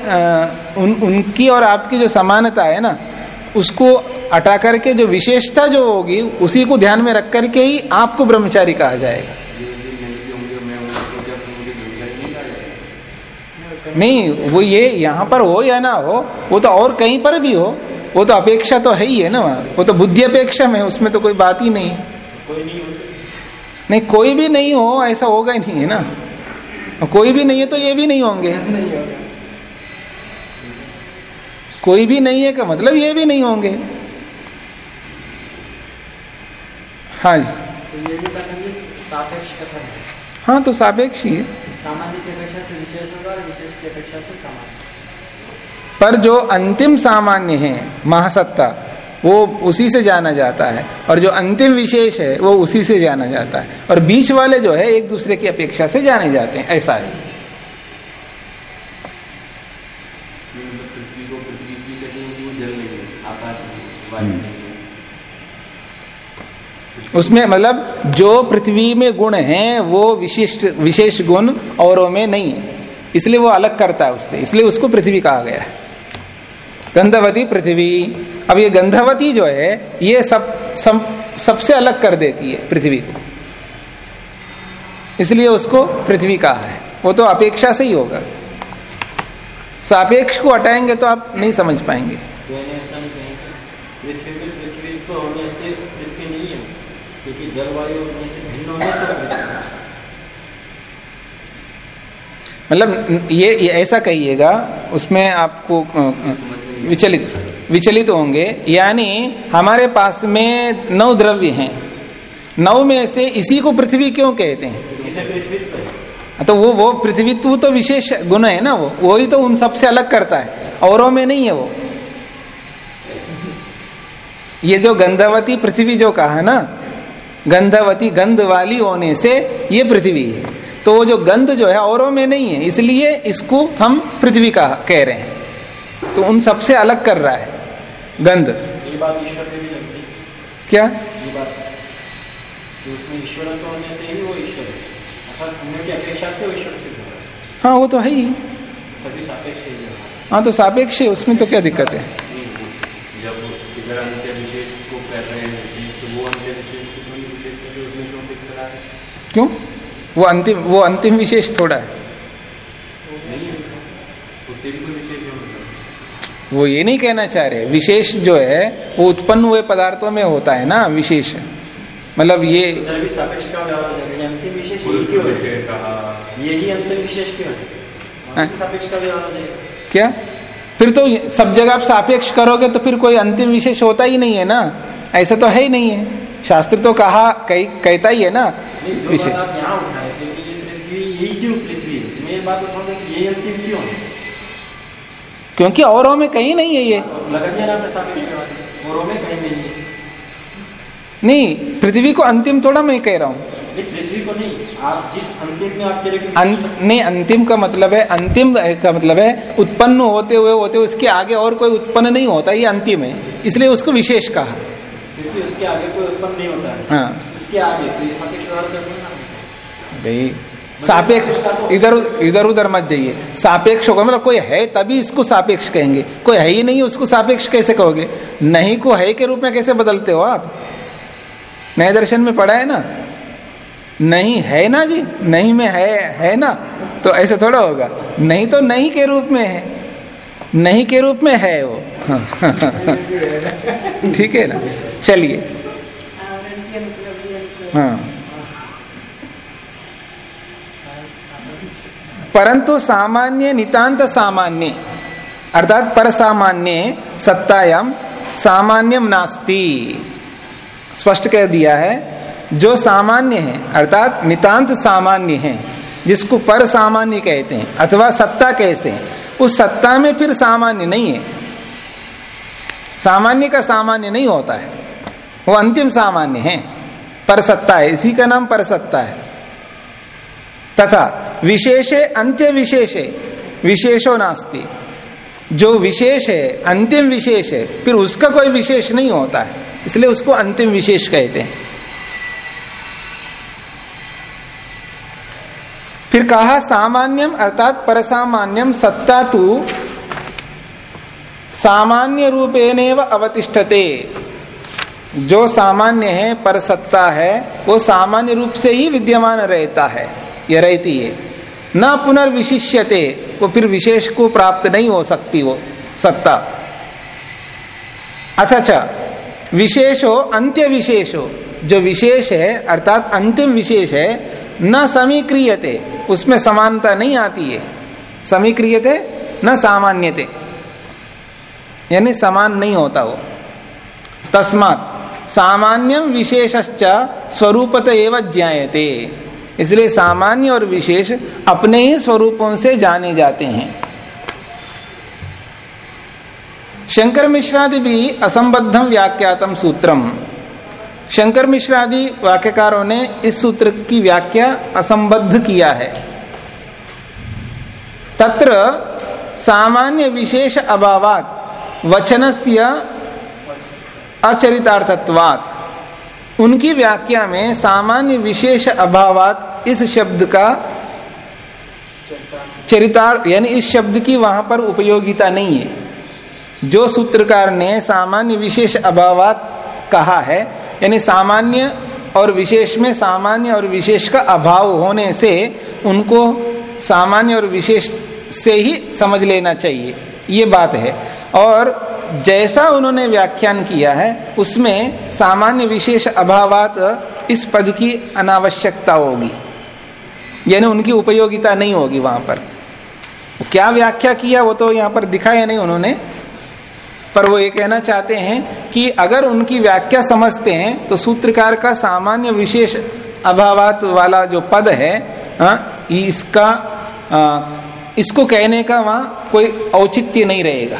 उन, उनकी और आपकी जो समानता है ना उसको हटा करके जो विशेषता जो होगी, उसी को ध्यान में रख करके ही आपको ब्रह्मचारी कहा जाएगा। नहीं नहीं नहीं वो ये यहाँ पर हो या ना हो, वो तो और कहीं पर भी हो, वो तो अपेक्षा तो है ही है ना वो तो बुद्धि अपेक्षा में उसमें तो कोई बात ही नहीं है। नहीं नहीं कोई भी नहीं हो, ऐसा होगा ही नहीं, है ना? कोई भी नहीं है तो ये भी नहीं होंगे। कोई भी नहीं है का मतलब ये भी नहीं होंगे। हाँ जी। तो ये भी सापेक्ष कथन है। हाँ तो सापेक्ष ही है। सामान्य की अपेक्षा से विशेष होगा और विशेष की अपेक्षा से सामान्य। पर जो अंतिम सामान्य है महासत्ता वो उसी से जाना जाता है। और जो अंतिम विशेष है वो उसी से जाना जाता है। और बीच वाले जो है एक दूसरे की अपेक्षा से जाने जाते हैं ऐसा है ये मतलब पृथ्वी को पृथ्वी इसलिए कहते हैं कि वो जल नहीं है आकाश नहीं है वायु नहीं है उसमें मतलब जो पृथ्वी में गुण है वो विशिष्ट विशेष गुण औरों में नहीं है। इसलिए वो अलग करता है उससे। इसलिए उसको पृथ्वी कहा गया है। गंधवती पृथ्वी। अब ये गंधवती जो है ये सब, सब सबसे अलग कर देती है पृथ्वी को। इसलिए उसको पृथ्वी कहा है। वो तो अपेक्षा से ही होगा। सापेक्ष को हटाएँगे तो आप नहीं समझ पाएँगे तो यानी ऐसा नहीं कहेंगे पृथ्वी में पृथ्वी तो होने से पृथ्वी नहीं है क्योंकि जलवायु से भिन्न होने से मतलब ये, ये ऐसा कहिएगा उसमें आपको विचलित विचलित होंगे। यानी हमारे पास में नौ द्रव्य हैं। नौ में से इसी को पृथ्वी क्यों कहते हैं? है। तो वो वो पृथ्वीत्व तो विशेष गुण है ना वो। वही तो उन सबसे अलग करता है। औरों में नहीं है वो। ये जो गंधवती पृथ्वी जो कहा है ना गंधवती गंध वाली होने से ये पृथ्वी है। तो वो जो गंध जो है औरों में नहीं है इसलिए इसको हम पृथ्वी का कह रहे हैं। तो उन सबसे अलग कर रहा है गंध। क्या? होने से ही वो तो है। ही। ही है हाँ। तो सापेक्ष है उसमें तो क्या दिक्कत है नहीं, वो जब इधर अंत्य विशेष को कर रहे हैं विशेष तो वो अंत्य विशेष को कोई विशेष करके उसमें क्यों दिख रहा है क्यों? वो अंतिम वो अंतिम विशेष थोड़ा है। वो ये नहीं कहना चाह रहे विशेष जो है वो उत्पन्न हुए पदार्थों में होता है ना विशेष। मतलब ये हो है विषय कहा यही अंतिम विशेष क्यों? अंतिम सापेक्ष का व्यवहार जाएगा क्या? फिर तो सब जगह आप सापेक्ष करोगे तो फिर कोई अंतिम विशेष होता ही नहीं है ना। ऐसा तो है ही नहीं है। शास्त्र तो कहा कही कहता ही है ना नहीं जो विशेष बात आप यहाँ उठाए थे कि ये पृथ्वी यही क्यों पृथ्वी। मैं ये बात उठाऊँगा कि यही अंतिम क्यों है? क्योंकि औरों में कहीं नहीं है ये। नहीं है। नहीं पृथ्वी को अंतिम थोड़ा मैं कह रहा हूँ। नहीं पृथ्वी को नहीं। आप जिस अंतिम में आप कह रहे हो कि अं, नहीं अंतिम का मतलब है अंतिम का मतलब है उत्पन्न होते हुए होते हुए उसके आगे और कोई उत्पन्न नहीं होता ये अंतिम है। इसलिए उसको विशेष कहा। उसके आगे कोई उत्पन्न नहीं होता है। हाँ। उसके आगे तो ये सापेक्ष हैं। भाई सापेक्ष इधर इधर उधर मत जाइए। सापेक्ष होगा मतलब कोई है तभी इसको सापेक्ष कहेंगे। कोई है ही नहीं उसको सापेक्ष कैसे कहोगे? नहीं को है के रूप में कैसे बदलते हो आप? नए दर्शन में पढ़ा है ना? नहीं है ना जी? नहीं में है है ना? तो ऐसे थोड़ा होगा। नहीं तो नहीं के रूप में है। नहीं के रूप में है वो। ठीक है ना? चलिए। हाँ। परंतु सामान्य नितांत सामान्य, अर्थात पर सामान्य सत्तायाम सामान्यम नास्ति। स्पष्ट कह दिया है, जो सामान्य है, अर्थात नितांत सामान्य है, जिसको पर सामान्य कहते हैं, अथवा सत्ता कहते हैं उस सत्ता में फिर सामान्य नहीं है। सामान्य का सामान्य नहीं होता है। वो अंतिम सामान्य है। पर सत्ता है। इसी का नाम पर सत्ता है। तथा विशेषे अंत्य विशेषे, विशेषो नास्ति। जो विशेष है, अंतिम विशेष है, फिर उसका कोई विशेष नहीं होता है। इसलिए उसको अंतिम विशेष कहते हैं। फिर कहा, सामान्यम अर्थात परसामान्यम सत्ता तु सामान्य रूपेणेव अवतिष्ठते। जो सामान्य है पर सत्ता है, वो सामान्य रूप से ही विद्यमान रहता है। या रहती है। न पुनर्विशिष्यते, वो फिर विशेष को प्राप्त नहीं हो सकती वो सत्ता। अथच विशेषो अंत्य विशेषो जो विशेष है, अर्थात अंतिम विशेष है, न समीक्रियते। उसमें समानता नहीं आती है। समीक्रियते न सामान्यते। यानी समान नहीं होता वो। तस्मात सामान्यम विशेषश्च स्वरूपत एवं ज्ञायते। इसलिए सामान्य और विशेष अपने ही स्वरूपों से जाने जाते हैं। शंकर मिश्रादि भी असंबद्धम व्याख्यातम सूत्रम। शंकर मिश्र आदि वाक्यकारों ने इस सूत्र की व्याख्या असंबद्ध किया है। तत्र सामान्य विशेष अभावात वचनस्य अचरितार्थत्वात। उनकी व्याख्या में सामान्य विशेष अभावात इस शब्द का चरितार्थ, यानी इस शब्द की वहाँ पर उपयोगिता नहीं है। जो सूत्रकार ने सामान्य विशेष अभावात कहा है यानी सामान्य और विशेष में सामान्य और विशेष का अभाव होने से उनको सामान्य और विशेष से ही समझ लेना चाहिए। ये बात है। और जैसा उन्होंने व्याख्यान किया है, उसमें सामान्य विशेष अभावात इस पद की अनावश्यकता होगी। यानी उनकी उपयोगिता नहीं होगी वहाँ पर। क्या व्याख्या किया वो तो यहाँ पर दिखाया नहीं उन्होंने। पर वो ये कहना चाहते हैं कि अगर उनकी व्याख्या समझते हैं तो सूत्रकार का सामान्य विशेष अभावात वाला जो पद है आ, इसका आ, इसको कहने का वहाँ कोई औचित्य नहीं रहेगा।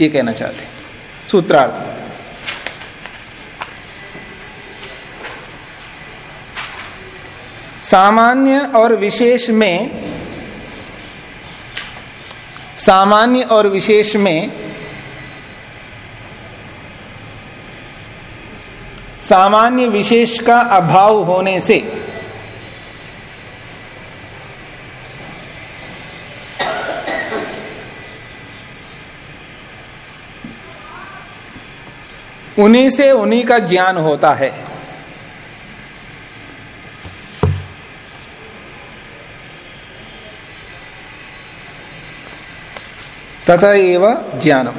ये कहना चाहते सूत्रार्थ। सामान्य और विशेष में सामान्य और विशेष में सामान्य विशेष का अभाव होने से उन्हीं से उन्हीं का ज्ञान होता है। तथा एवं ज्ञानम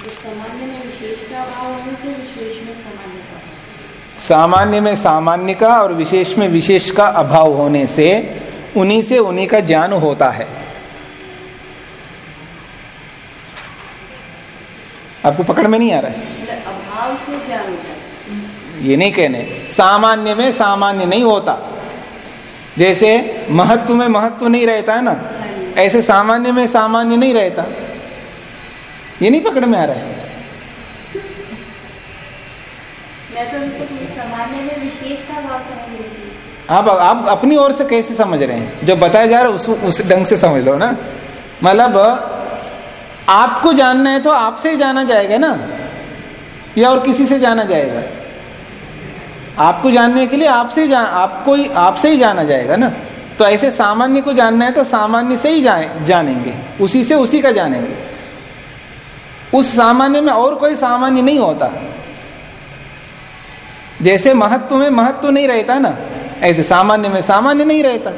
जो सामान्य में विशेष का अभाव होने से विशेष में सामान्य का अभाव सामान्य में सामान्य का और विशेष में विशेष का अभाव होने से उन्हीं से उन्हीं का ज्ञान होता है। आपको पकड़ में नहीं आ रहा है? अभाव से ज्ञान होता है। ये नहीं कहने। सामान्य में सामान्य नहीं होता। जैसे महत्व में महत्व नहीं रहता है ना? ऐसे सामान्य में सामान्य नहीं रहता। ये नहीं पकड़ में आ रहा है। तो आप आप अपनी ओर से कैसे समझ रहे हैं? जो बताया जा रहा है उस ढंग से समझ लो ना। मतलब आपको जानना है तो आपसे ही जाना जाएगा ना? या और किसी से जाना जाएगा? आपको जानने के लिए आपसे जान आपको ही आपसे ही जाना जाएगा ना? तो ऐसे सामान्य को जानना है तो सामान्य से ही जाए, जानेंगे। उसी से उसी का जानेंगे। उस सामान्य में और कोई सामान्य नहीं होता। जैसे महत्व में महत्व नहीं रहता ना ऐसे सामान्य में सामान्य नहीं रहता।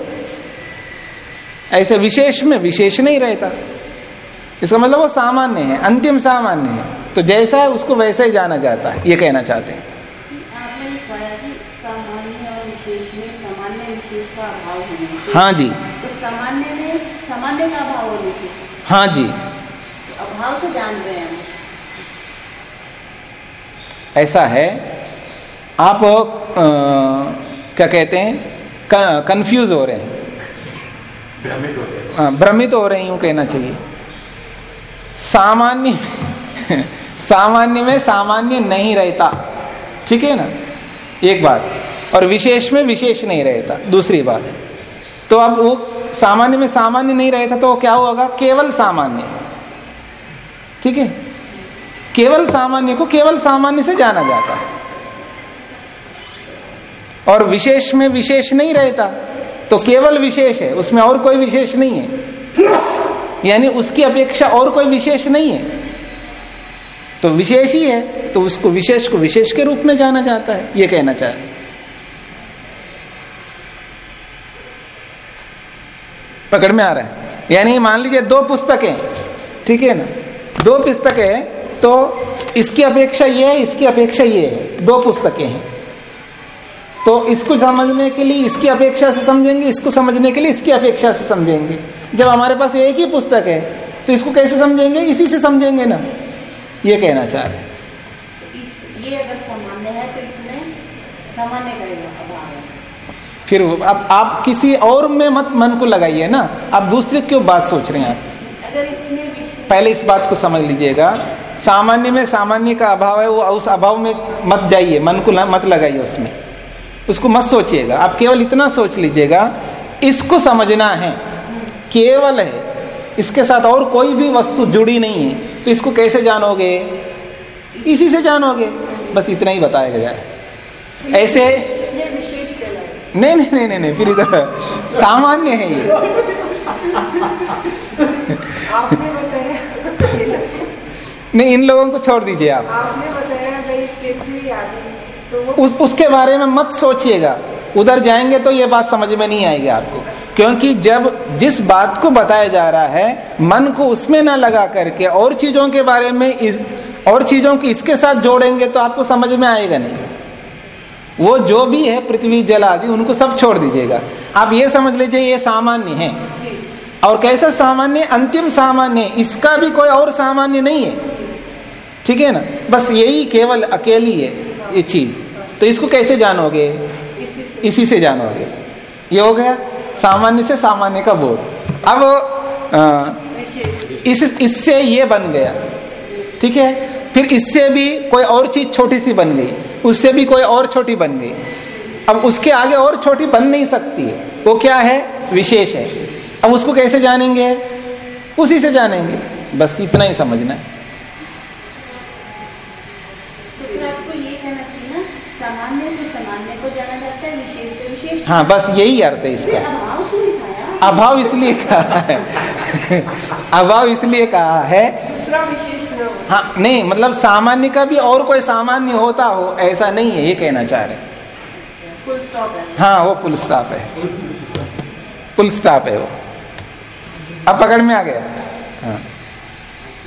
ऐसे विशेष में विशेष नहीं रहता। इसका मतलब वो सामान्य है अंतिम सामान्य है। तो जैसा है उसको वैसा ही जाना जाता है ये कहना चाहते हैं। हाँ जी। तो सामान्य में सामान्य का अभाव होने हाँ जी। तो अभाव से जान रहे हैं ऐसा है आप आ, क्या कहते हैं? कंफ्यूज हो रहे हैं। भ्रमित हो गए हाँ, हो रहे कहना चाहिए। सामान्य सामान्य में सामान्य नहीं रहता। ठीक है ना? एक बात। और विशेष में विशेष नहीं रहता। दूसरी बात। तो अब वो सामान्य में सामान्य नहीं रहता तो क्या होगा? केवल सामान्य। ठीक है? केवल सामान्य को केवल सामान्य से जाना जाता है। और विशेष में विशेष नहीं रहता। तो केवल विशेष है, उसमें और कोई विशेष नहीं है। यानी उसकी अपेक्षा और कोई विशेष नहीं है। तो विशेष ही है तो उसको विशेष को विशेष के रूप में जाना जाता है, ये कहना चाहे पकड़ में आ रहा है। यानी मान लीजिए दो पुस्तकें, ठीक है ना? दो पुस्तकें तो इसकी अपेक्षा ये है, इसकी अपेक्षा ये है। दो पुस्तकें हैं। तो इसको समझने के लिए इसकी अपेक्षा से समझेंगे इसको समझने के लिए इसकी अपेक्षा से समझेंगे। जब हमारे पास एक ही पुस्तक है तो इसको कैसे समझेंगे? इसी से समझेंगे ना। ये कहना चाह रहे हैं। तो ये अगर सामान्य है तो इसमें सामान्य फिर अब आप किसी और में मत मन को लगाइए ना। आप दूसरे क्यों बात सोच रहे हैं आप? अगर इसमें पहले इस बात को समझ लीजिएगा। सामान्य में सामान्य का अभाव है वो उस अभाव में मत जाइए मन को मत लगाइए उसमें। उसको मत सोचिएगा। आप केवल इतना सोच लीजिएगा इसको समझना है। केवल है। इसके साथ और कोई भी वस्तु जुड़ी नहीं है। तो इसको कैसे जानोगे? इसी से जानोगे। बस इतना ही बताया गया है। ऐसे नहीं नहीं नहीं नहीं नहीं फिर इधर सामान्य है ये। नहीं इन लोगों को छोड़ दीजिए आप। आपने बताया भाई उस उसके बारे में मत सोचिएगा। उधर जाएँगे तो ये बात समझ में नहीं आएगी आपको। क्योंकि जब जिस बात को बताया जा रहा है मन को उसमें ना लगा करके और चीज़ों के बारे में इस, और चीज़ों को इसके साथ जोड़ेंगे तो आपको समझ में आएगा नहीं। वो जो भी है पृथ्वी जल आदि उनको सब छोड़ दीजिएगा। आप ये समझ लीजिए ये सामान्य है। और कैसा सामान्य? अंतिम सामान्य। इसका भी कोई और सामान्य नहीं है। ठीक है ना? बस यही केवल अकेली है ये चीज़। तो इसको कैसे जानोगे? इसी से। इसी से जानोगे। ये हो गया सामान्य से सामान्य का बोध। अब विशेष इस इससे ये बन गया। ठीक है? फिर इससे भी कोई और चीज़ छोटी सी बन गई। उससे भी कोई और छोटी बन गई। अब उसके आगे और छोटी बन नहीं सकती। है वो क्या है? विशेष है। अब उसको कैसे जानेंगे? उसी से जानेंगे। बस इतना ही समझना है तो फिर आपको ये कहना चाहिए ना सामान्य से सामान्य को जाना जाता है विशेष से विशेष हाँ बस यही अर्थ है इसका। अभाव इसलिए कहा है। अभाव इसलिए कहा है। हो हाँ नहीं मतलब सामान्य का भी और कोई सामान्य होता हो ऐसा नहीं है ये कहना चाह रहे फुल स्टॉप है। हाँ वो फुल स्टॉप है। फुल स्टॉप है वो। अब पकड़ में आ गया। हाँ।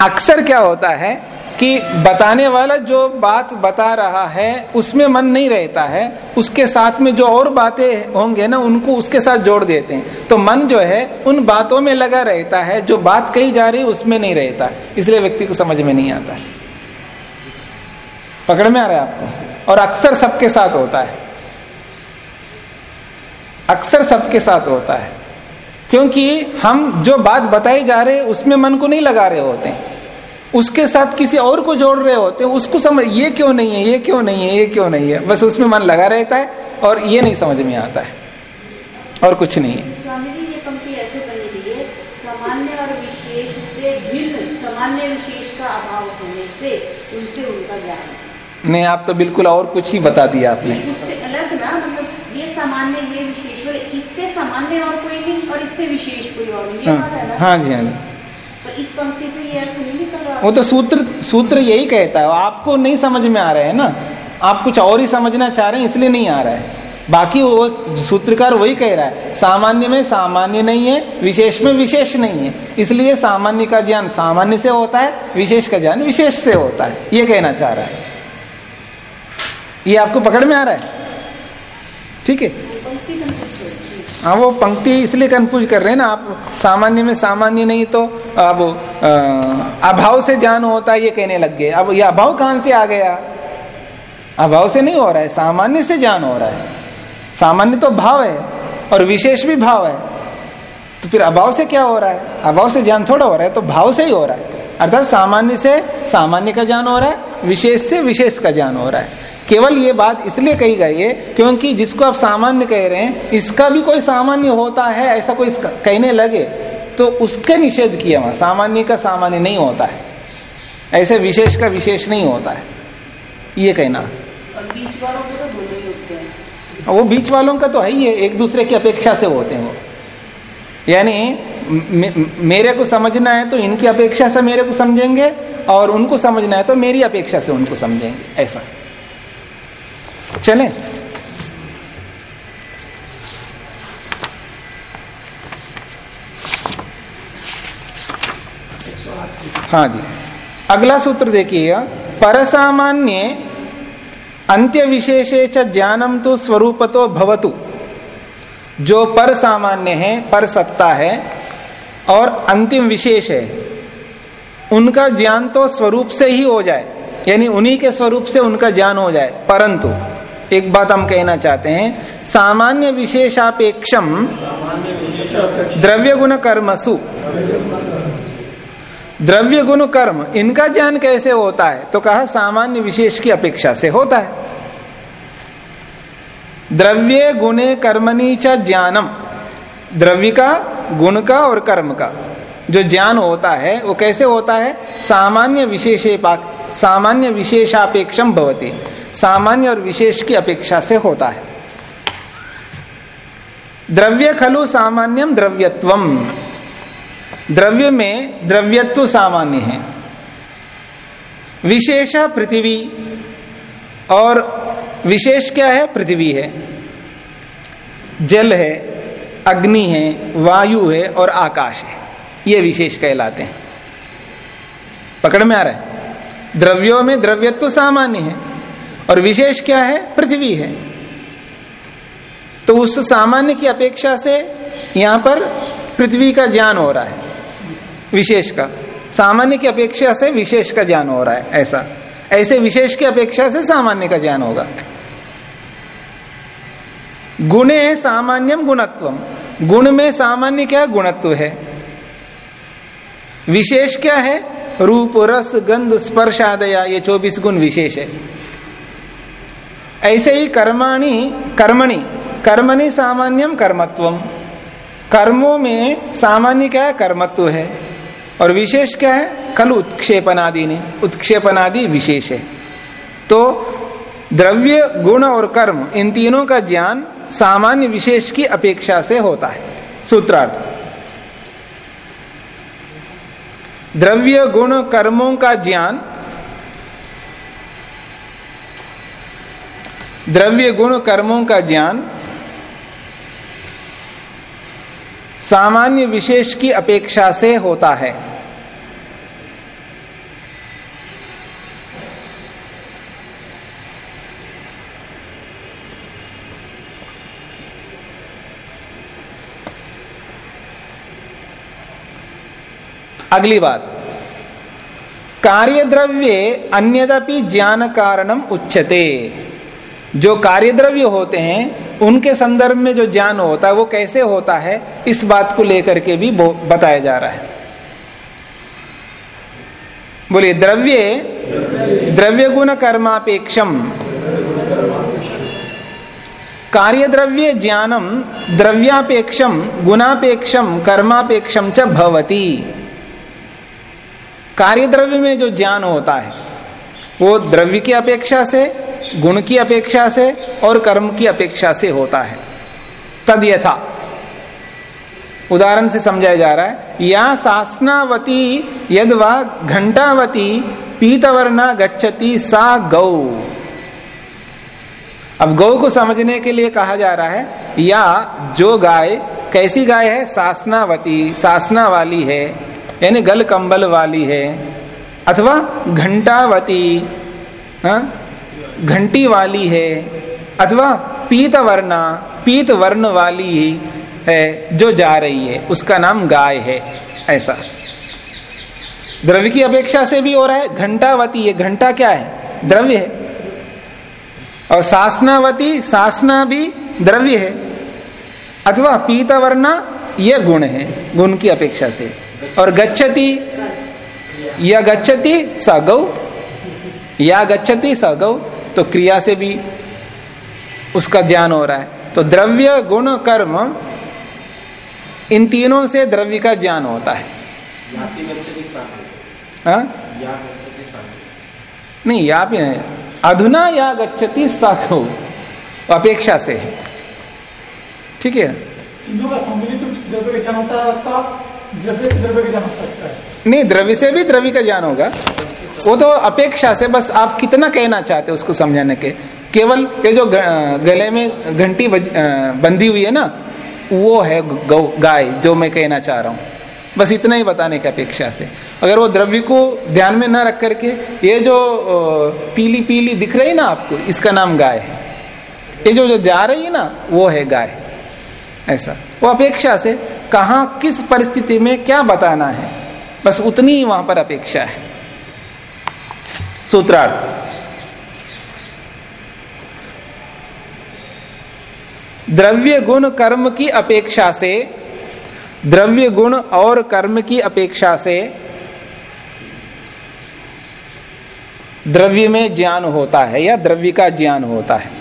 अक्सर क्या होता है कि बताने वाला जो बात बता रहा है, उसमें मन नहीं रहता है। उसके साथ में जो और बातें होंगे ना, उनको उसके साथ जोड़ देते हैं। तो मन जो है, उन बातों में लगा रहता है। जो बात कही जा रही है, उसमें नहीं रहता। इसलिए व्यक्ति को समझ में नहीं आता है। पकड़ में आ रहा है आपको? और अक्सर सबके साथ होता है। अक्सर सबके साथ होता है। क्योंकि हम जो बात बताई जा रहे उसमें मन को नहीं लगा रहे होते हैं। उसके साथ किसी और को जोड़ रहे होते हैं उसको समझ ये क्यों नहीं है ये क्यों नहीं है ये क्यों नहीं है? बस उसमें मन लगा रहता है और ये नहीं समझ में आता है। और कुछ नहीं है। स्वामी जी ये पंक्ति ऐसे बनी हुई सामान्य और विशेष से भिन्न सामान्य विशेष का अभाव होने से उनसे उनका ज्ञान। नहीं आप तो बिल्कुल और कुछ ही बता दिया आपने। उससे अलग ना मतलब ये सामान्य ये विशेष इससे सामान्य और कोई नहीं और इससे विशेष कोई और नहीं ये हाँ। हाँ जी हाँ जी। पर इस पंक्ति से ये अर्थ नहीं निकल रहा। वो तो सूत्र सूत्र यही कहता है। आपको नहीं समझ में आ रहा है ना? आप कुछ और ही समझना चाह रहे हैं इसलिए नहीं आ रहा है। बाकी वो सूत्रकार वही कह रहा है सामान्य में सामान्य नहीं है विशेष में विशेष नहीं है। इसलिए सामान्य का ज्ञान सामान्य से होता है विशेष का ज्ञान विशेष से होता है। ये कहना चाह रहा है। ये आपको पकड़ में आ रहा है? ठीक है? है। वो पंक्ति इसलिए कंफ्यूज कर रहे हैं ना, आप सामान्य में सामान्य नहीं तो अब अभाव से ज्ञान होता है, ये कहने लग गए। अब ये अभाव कहाँ से आ गया? अभाव से नहीं हो रहा है, सामान्य से ज्ञान हो रहा है। सामान्य तो भाव है, और विशेष भी भाव है। तो फिर अभाव से क्या हो रहा है? अभाव से ज्ञान थोड़ा हो रहा है तो भाव से ही हो रहा है। अर्थात सामान्य से सामान्य का ज्ञान हो रहा है, विशेष से विशेष का ज्ञान हो रहा है। केवल ये बात इसलिए कही गई है क्योंकि जिसको आप सामान्य कह रहे हैं इसका भी कोई सामान्य होता है ऐसा कोई कहने लगे तो उसके निषेध किया वहाँ सामान्य का सामान्य नहीं होता है। ऐसे विशेष का विशेष नहीं होता है। ये कहना। और बीच वालों को तो होते हैं। वो बीच वालों का तो है ही है एक दूसरे की अपेक्षा से होते हैं वो। यानी मेरे को समझना है तो इनकी अपेक्षा से मेरे को समझेंगे और उनको समझना है तो मेरी अपेक्षा से उनको समझेंगे ऐसा। चलें। हाँ जी। अगला सूत्र देखिएगा परसामान्य अंत्य विशेषे च ज्ञानम तो स्वरूपतो भवतु। जो पर सामान्य है पर सत्ता है, और अंतिम विशेष है, उनका ज्ञान तो स्वरूप से ही हो जाए, यानी उन्हीं के स्वरूप से उनका ज्ञान हो जाए, परंतु एक बात हम कहना चाहते हैं, सामान्य विशेषापेक्षम द्रव्य गुण कर्मसु द्रव्य गुण कर्म इनका ज्ञान कैसे होता है? तो कहा, सामान्य विशेष की अपेक्षा से होता है। द्रव्य गुणे कर्मनी च ज्ञानम। द्रव्य का, गुण का और कर्म का जो ज्ञान होता है, वो कैसे होता है? सामान्य विशेषे सामान्य विशेषापेक्षम भवती। सामान्य और विशेष की अपेक्षा से होता है। द्रव्य खलु सामान्यम द्रव्यत्वम। द्रव्य में द्रव्यत्व सामान्य है। विशेष पृथ्वी और विशेष क्या है? पृथ्वी है। जल है, अग्नि है, वायु है और आकाश है। ये विशेष कहलाते हैं। पकड़ में आ रहा है। द्रव्यों में द्रव्यत्व सामान्य है। और विशेष क्या है? पृथ्वी है। तो उस सामान्य की अपेक्षा से यहाँ पर पृथ्वी का ज्ञान हो रहा है, विशेष का। सामान्य की अपेक्षा से विशेष का ज्ञान हो रहा है, ऐसा। ऐसे विशेष की अपेक्षा से सामान्य का ज्ञान होगा। गुणे सामान्यम गुणत्वम। गुण में सामान्य क्या? गुणत्व है। विशेष क्या है? रूप, रस, गंध, स्पर्श आदया ये चौबीस गुण विशेष है। ऐसे ही कर्माणी, कर्मणि कर्मणि सामान्यम कर्मत्वम कर्मों में सामान्य क्या है? कर्मत्व है। और विशेष क्या है? कल उत्क्षेपनादि ने उत्क्षेपनादि विशेष है। तो द्रव्य, गुण और कर्म, इन तीनों का ज्ञान सामान्य विशेष की अपेक्षा से होता है। सूत्रार्थ। द्रव्य, गुण, कर्मों का ज्ञान द्रव्य गुण कर्मों का ज्ञान, सामान्य विशेष की अपेक्षा से होता है। अगली बात। कार्य द्रव्य अन्यदपि ज्ञान कारणम उच्चते जो कार्य द्रव्य होते हैं, उनके संदर्भ में जो ज्ञान होता है, वो कैसे होता है, इस बात को लेकर के भी बताया जा रहा है। बोलिए, द्रव्य द्रव्य गुण कर्मापेक्षम कार्य द्रव्य ज्ञानम, द्रव्यापेक्षम, गुणापेक्षम, कर्मापेक्षम च भवती। कार्य द्रव्य में जो ज्ञान होता है वो द्रव्य की अपेक्षा से, गुण की अपेक्षा से और कर्म की अपेक्षा से होता है। तद यथा। उदाहरण से समझाया जा रहा है, या सासनावती यद वा घंटावती पीतवर्णा गच्छति सा गौ। अब गौ को समझने के लिए कहा जा रहा है, या जो गाय, कैसी गाय है? सासनावती सासना वाली है, यानी गल कंबल वाली है। अथवा घंटावती घंटी वाली है, अथवा पीत वर्णा पीत वर्ण वाली है, जो जा रही है, उसका नाम गाय है, ऐसा। द्रव्य की अपेक्षा से भी हो रहा है, घंटावती है, घंटा क्या है? द्रव्य है। और सासनावती, सासना भी द्रव्य है। अथवा पीतवर्णा यह गुण है, गुण की अपेक्षा से। और गच्छति या गच्छति स गौ। या गच्छति स गौ। तो क्रिया से भी उसका ज्ञान हो रहा है। तो द्रव्य गुण कर्म इन तीनों से द्रव्य का ज्ञान होता है। हा? नहीं या भी नहीं। अधुना या गच्छति साखो अपेक्षा से है। ठीक है। नहीं, द्रव्य से भी द्रव्य का ज्ञान होगा। वो तो अपेक्षा से बस आप कितना कहना चाहते उसको समझाने के। केवल ये जो गले में घंटी बंधी हुई है ना, वो है गाय, जो मैं कहना चाह रहा हूँ। बस इतना ही बताने की अपेक्षा से। अगर वो द्रव्य को ध्यान में ना रख करके ये जो पीली पीली दिख रही ना आपको, इसका नाम गाय है। ये जो जो जा रही है ना, वो है गाय। ऐसा। वो अपेक्षा से कहा, किस परिस्थिति में क्या बताना है? बस उतनी वहाँ पर अपेक्षा है। सूत्रार्थ। द्रव्य गुण कर्म की अपेक्षा से, द्रव्य गुण और कर्म की अपेक्षा से, द्रव्य में ज्ञान होता है या द्रव्य का ज्ञान होता है।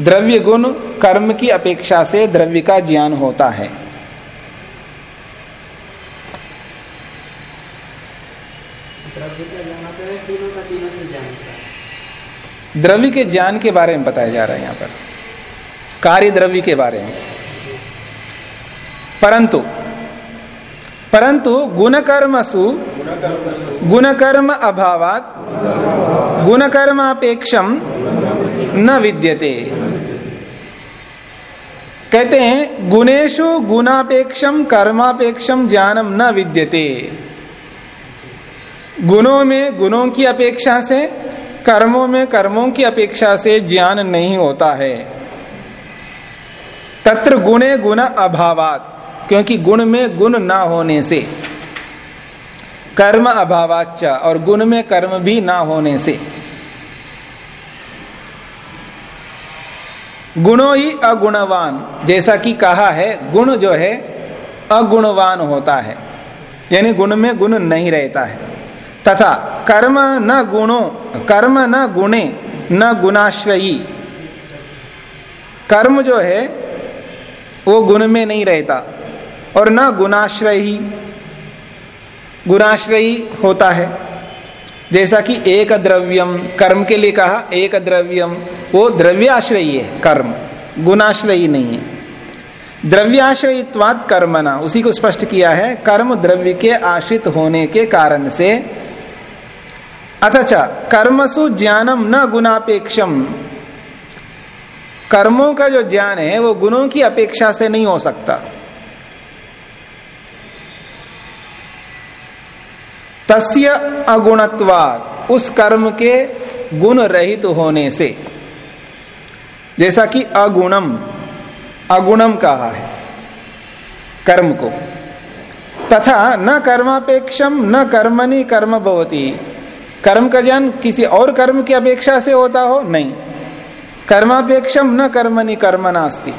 द्रव्य गुण कर्म की अपेक्षा से, द्रव्य का ज्ञान होता है। द्रव्य के ज्ञान के बारे में बताया जा रहा है यहाँ पर। कार्य द्रव्य के बारे में। परंतु परंतु गुणकर्मसु, गुणकर्म अभावात, गुणकर्म अपेक्षम न विद्यते। कहते हैं गुणेशु गुणापेक्षम, कर्मापेक्षम, ज्ञानम न विद्यते। गुणों में, गुणों की अपेक्षा से, कर्मों में, कर्मों की अपेक्षा से ज्ञान नहीं होता है। तत्र गुणे, गुण अभावात, क्योंकि गुण में गुण ना होने से। कर्म अभावाच और गुण में कर्म भी ना होने से। गुणों ही अगुणवान, जैसा कि कहा है, गुण जो है, अगुणवान होता है। यानी गुण में गुण नहीं रहता है। तथा कर्म न गुणों, कर्म न गुणे, न गुणाश्रयी। कर्म जो है, वो गुण में नहीं रहता और न गुणाश्रयी गुणाश्रयी होता है। जैसा कि एक द्रव्यम, कर्म के लिए कहा, एक द्रव्यम, वो द्रव्याश्रयी है, कर्म। गुणाश्रयी नहीं है। द्रव्याश्रयित्वाद कर्मना उसी को स्पष्ट किया है, कर्म द्रव्य के आश्रित होने के कारण से अथच कर्मसु ज्ञानम न गुणापेक्षम कर्मों का जो ज्ञान है, वो गुणों की अपेक्षा से नहीं हो सकता। तस्य अगुणत्वाद उस कर्म के गुण रहित होने से। जैसा कि अगुणम अगुणम कहा है, कर्म को। तथा न कर्मापेक्षम न कर्मणि कर्म भवती। कर्म का ज्ञान किसी और कर्म की अपेक्षा से होता हो? नहीं। कर्मापेक्षम न कर्मणि, कर्म नास्ती।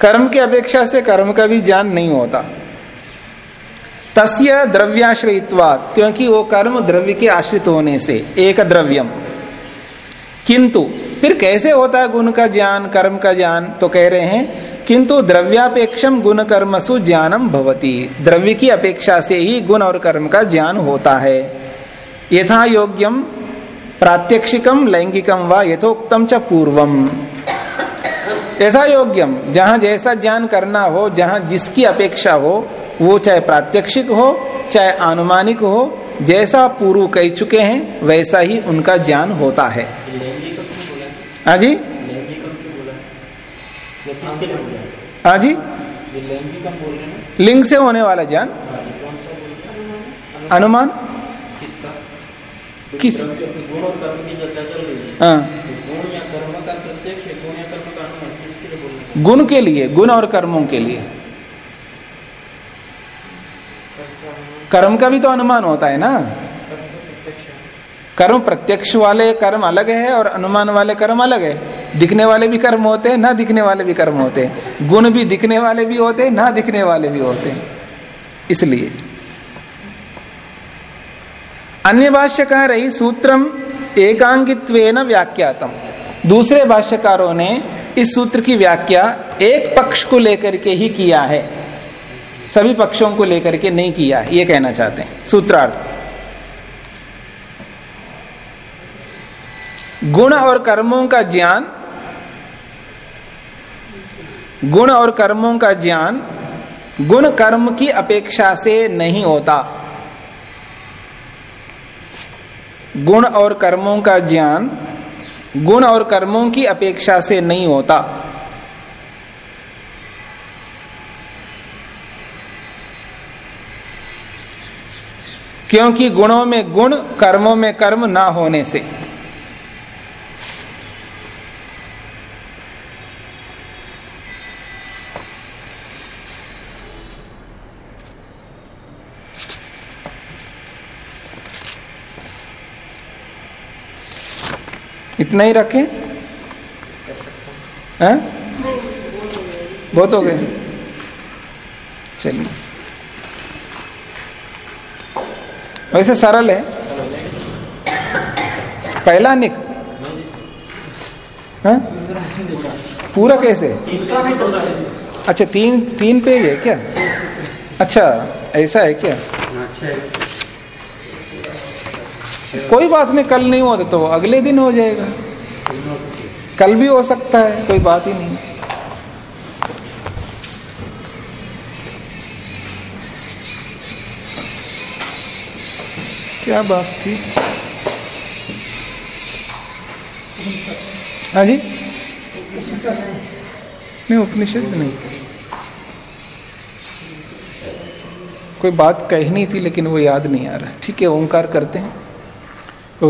कर्म की अपेक्षा से कर्म का भी ज्ञान नहीं होता। तस्य द्रव्याश्रयित्वात, क्योंकि वो कर्म द्रव्य के आश्रित होने से, एक द्रव्यम। किंतु, फिर कैसे होता है गुण का ज्ञान, कर्म का ज्ञान? तो कह रहे हैं, किंतु द्रव्यापेक्षम गुण कर्मसु ज्ञानम भवती। द्रव्य की अपेक्षा से ही गुण और कर्म का ज्ञान होता है। यथा योग्यम प्रात्यक्षिकम लैंगिकम व यथोक्तम च पूर्वम। यथा योग्यम जहाँ जैसा ज्ञान करना हो जहाँ जिसकी अपेक्षा हो वो चाहे प्रात्यक्षिक हो चाहे अनुमानिक हो जैसा पूर्व कह चुके हैं वैसा ही उनका ज्ञान होता है। हाँ जी? हाँ जी? लिंग से होने वाला ज्ञान। हाँ? अनुमान? किस? है। तो हैं गुण के लिए गुण और कर्मों के लिए। कर्म का भी तो अनुमान होता है ना। कर्म प्रत्यक्ष वाले कर्म अलग है और अनुमान वाले कर्म अलग है। दिखने वाले भी कर्म होते हैं ना दिखने वाले भी कर्म होते हैं। गुण भी दिखने वाले भी होते हैं ना दिखने वाले भी होते हैं। इसलिए अन्य भाष्य कह रही सूत्रम एकांगित्वेन व्याख्यातम। दूसरे भाष्यकारों ने इस सूत्र की व्याख्या एक पक्ष को लेकर के ही किया है। सभी पक्षों को लेकर के नहीं किया है, ये कहना चाहते हैं। सूत्रार्थ। गुण और कर्मों का ज्ञान, गुण और कर्मों का ज्ञान, गुण कर्म की अपेक्षा से नहीं होता। गुण और कर्मों का ज्ञान, गुण और कर्मों की अपेक्षा से नहीं होता। क्योंकि गुणों में गुण, कर्मों में कर्म ना होने से। इतना रखे? हैं? बहुत हो गए। चलिए। वैसे सरल है। पहला निक। हैं? पूरा कैसे? अच्छा तीन तीन पेज है क्या? अच्छा ऐसा है क्या? कोई बात नहीं, कल नहीं होता तो अगले दिन हो जाएगा। कल भी हो सकता है, कोई बात ही नहीं। क्या बात थी? हाँ जी? नहीं, उपनिषद नहीं। कोई बात कहनी थी, लेकिन वो याद नहीं आ रहा। ठीक है, ओंकार करते हैं। ओ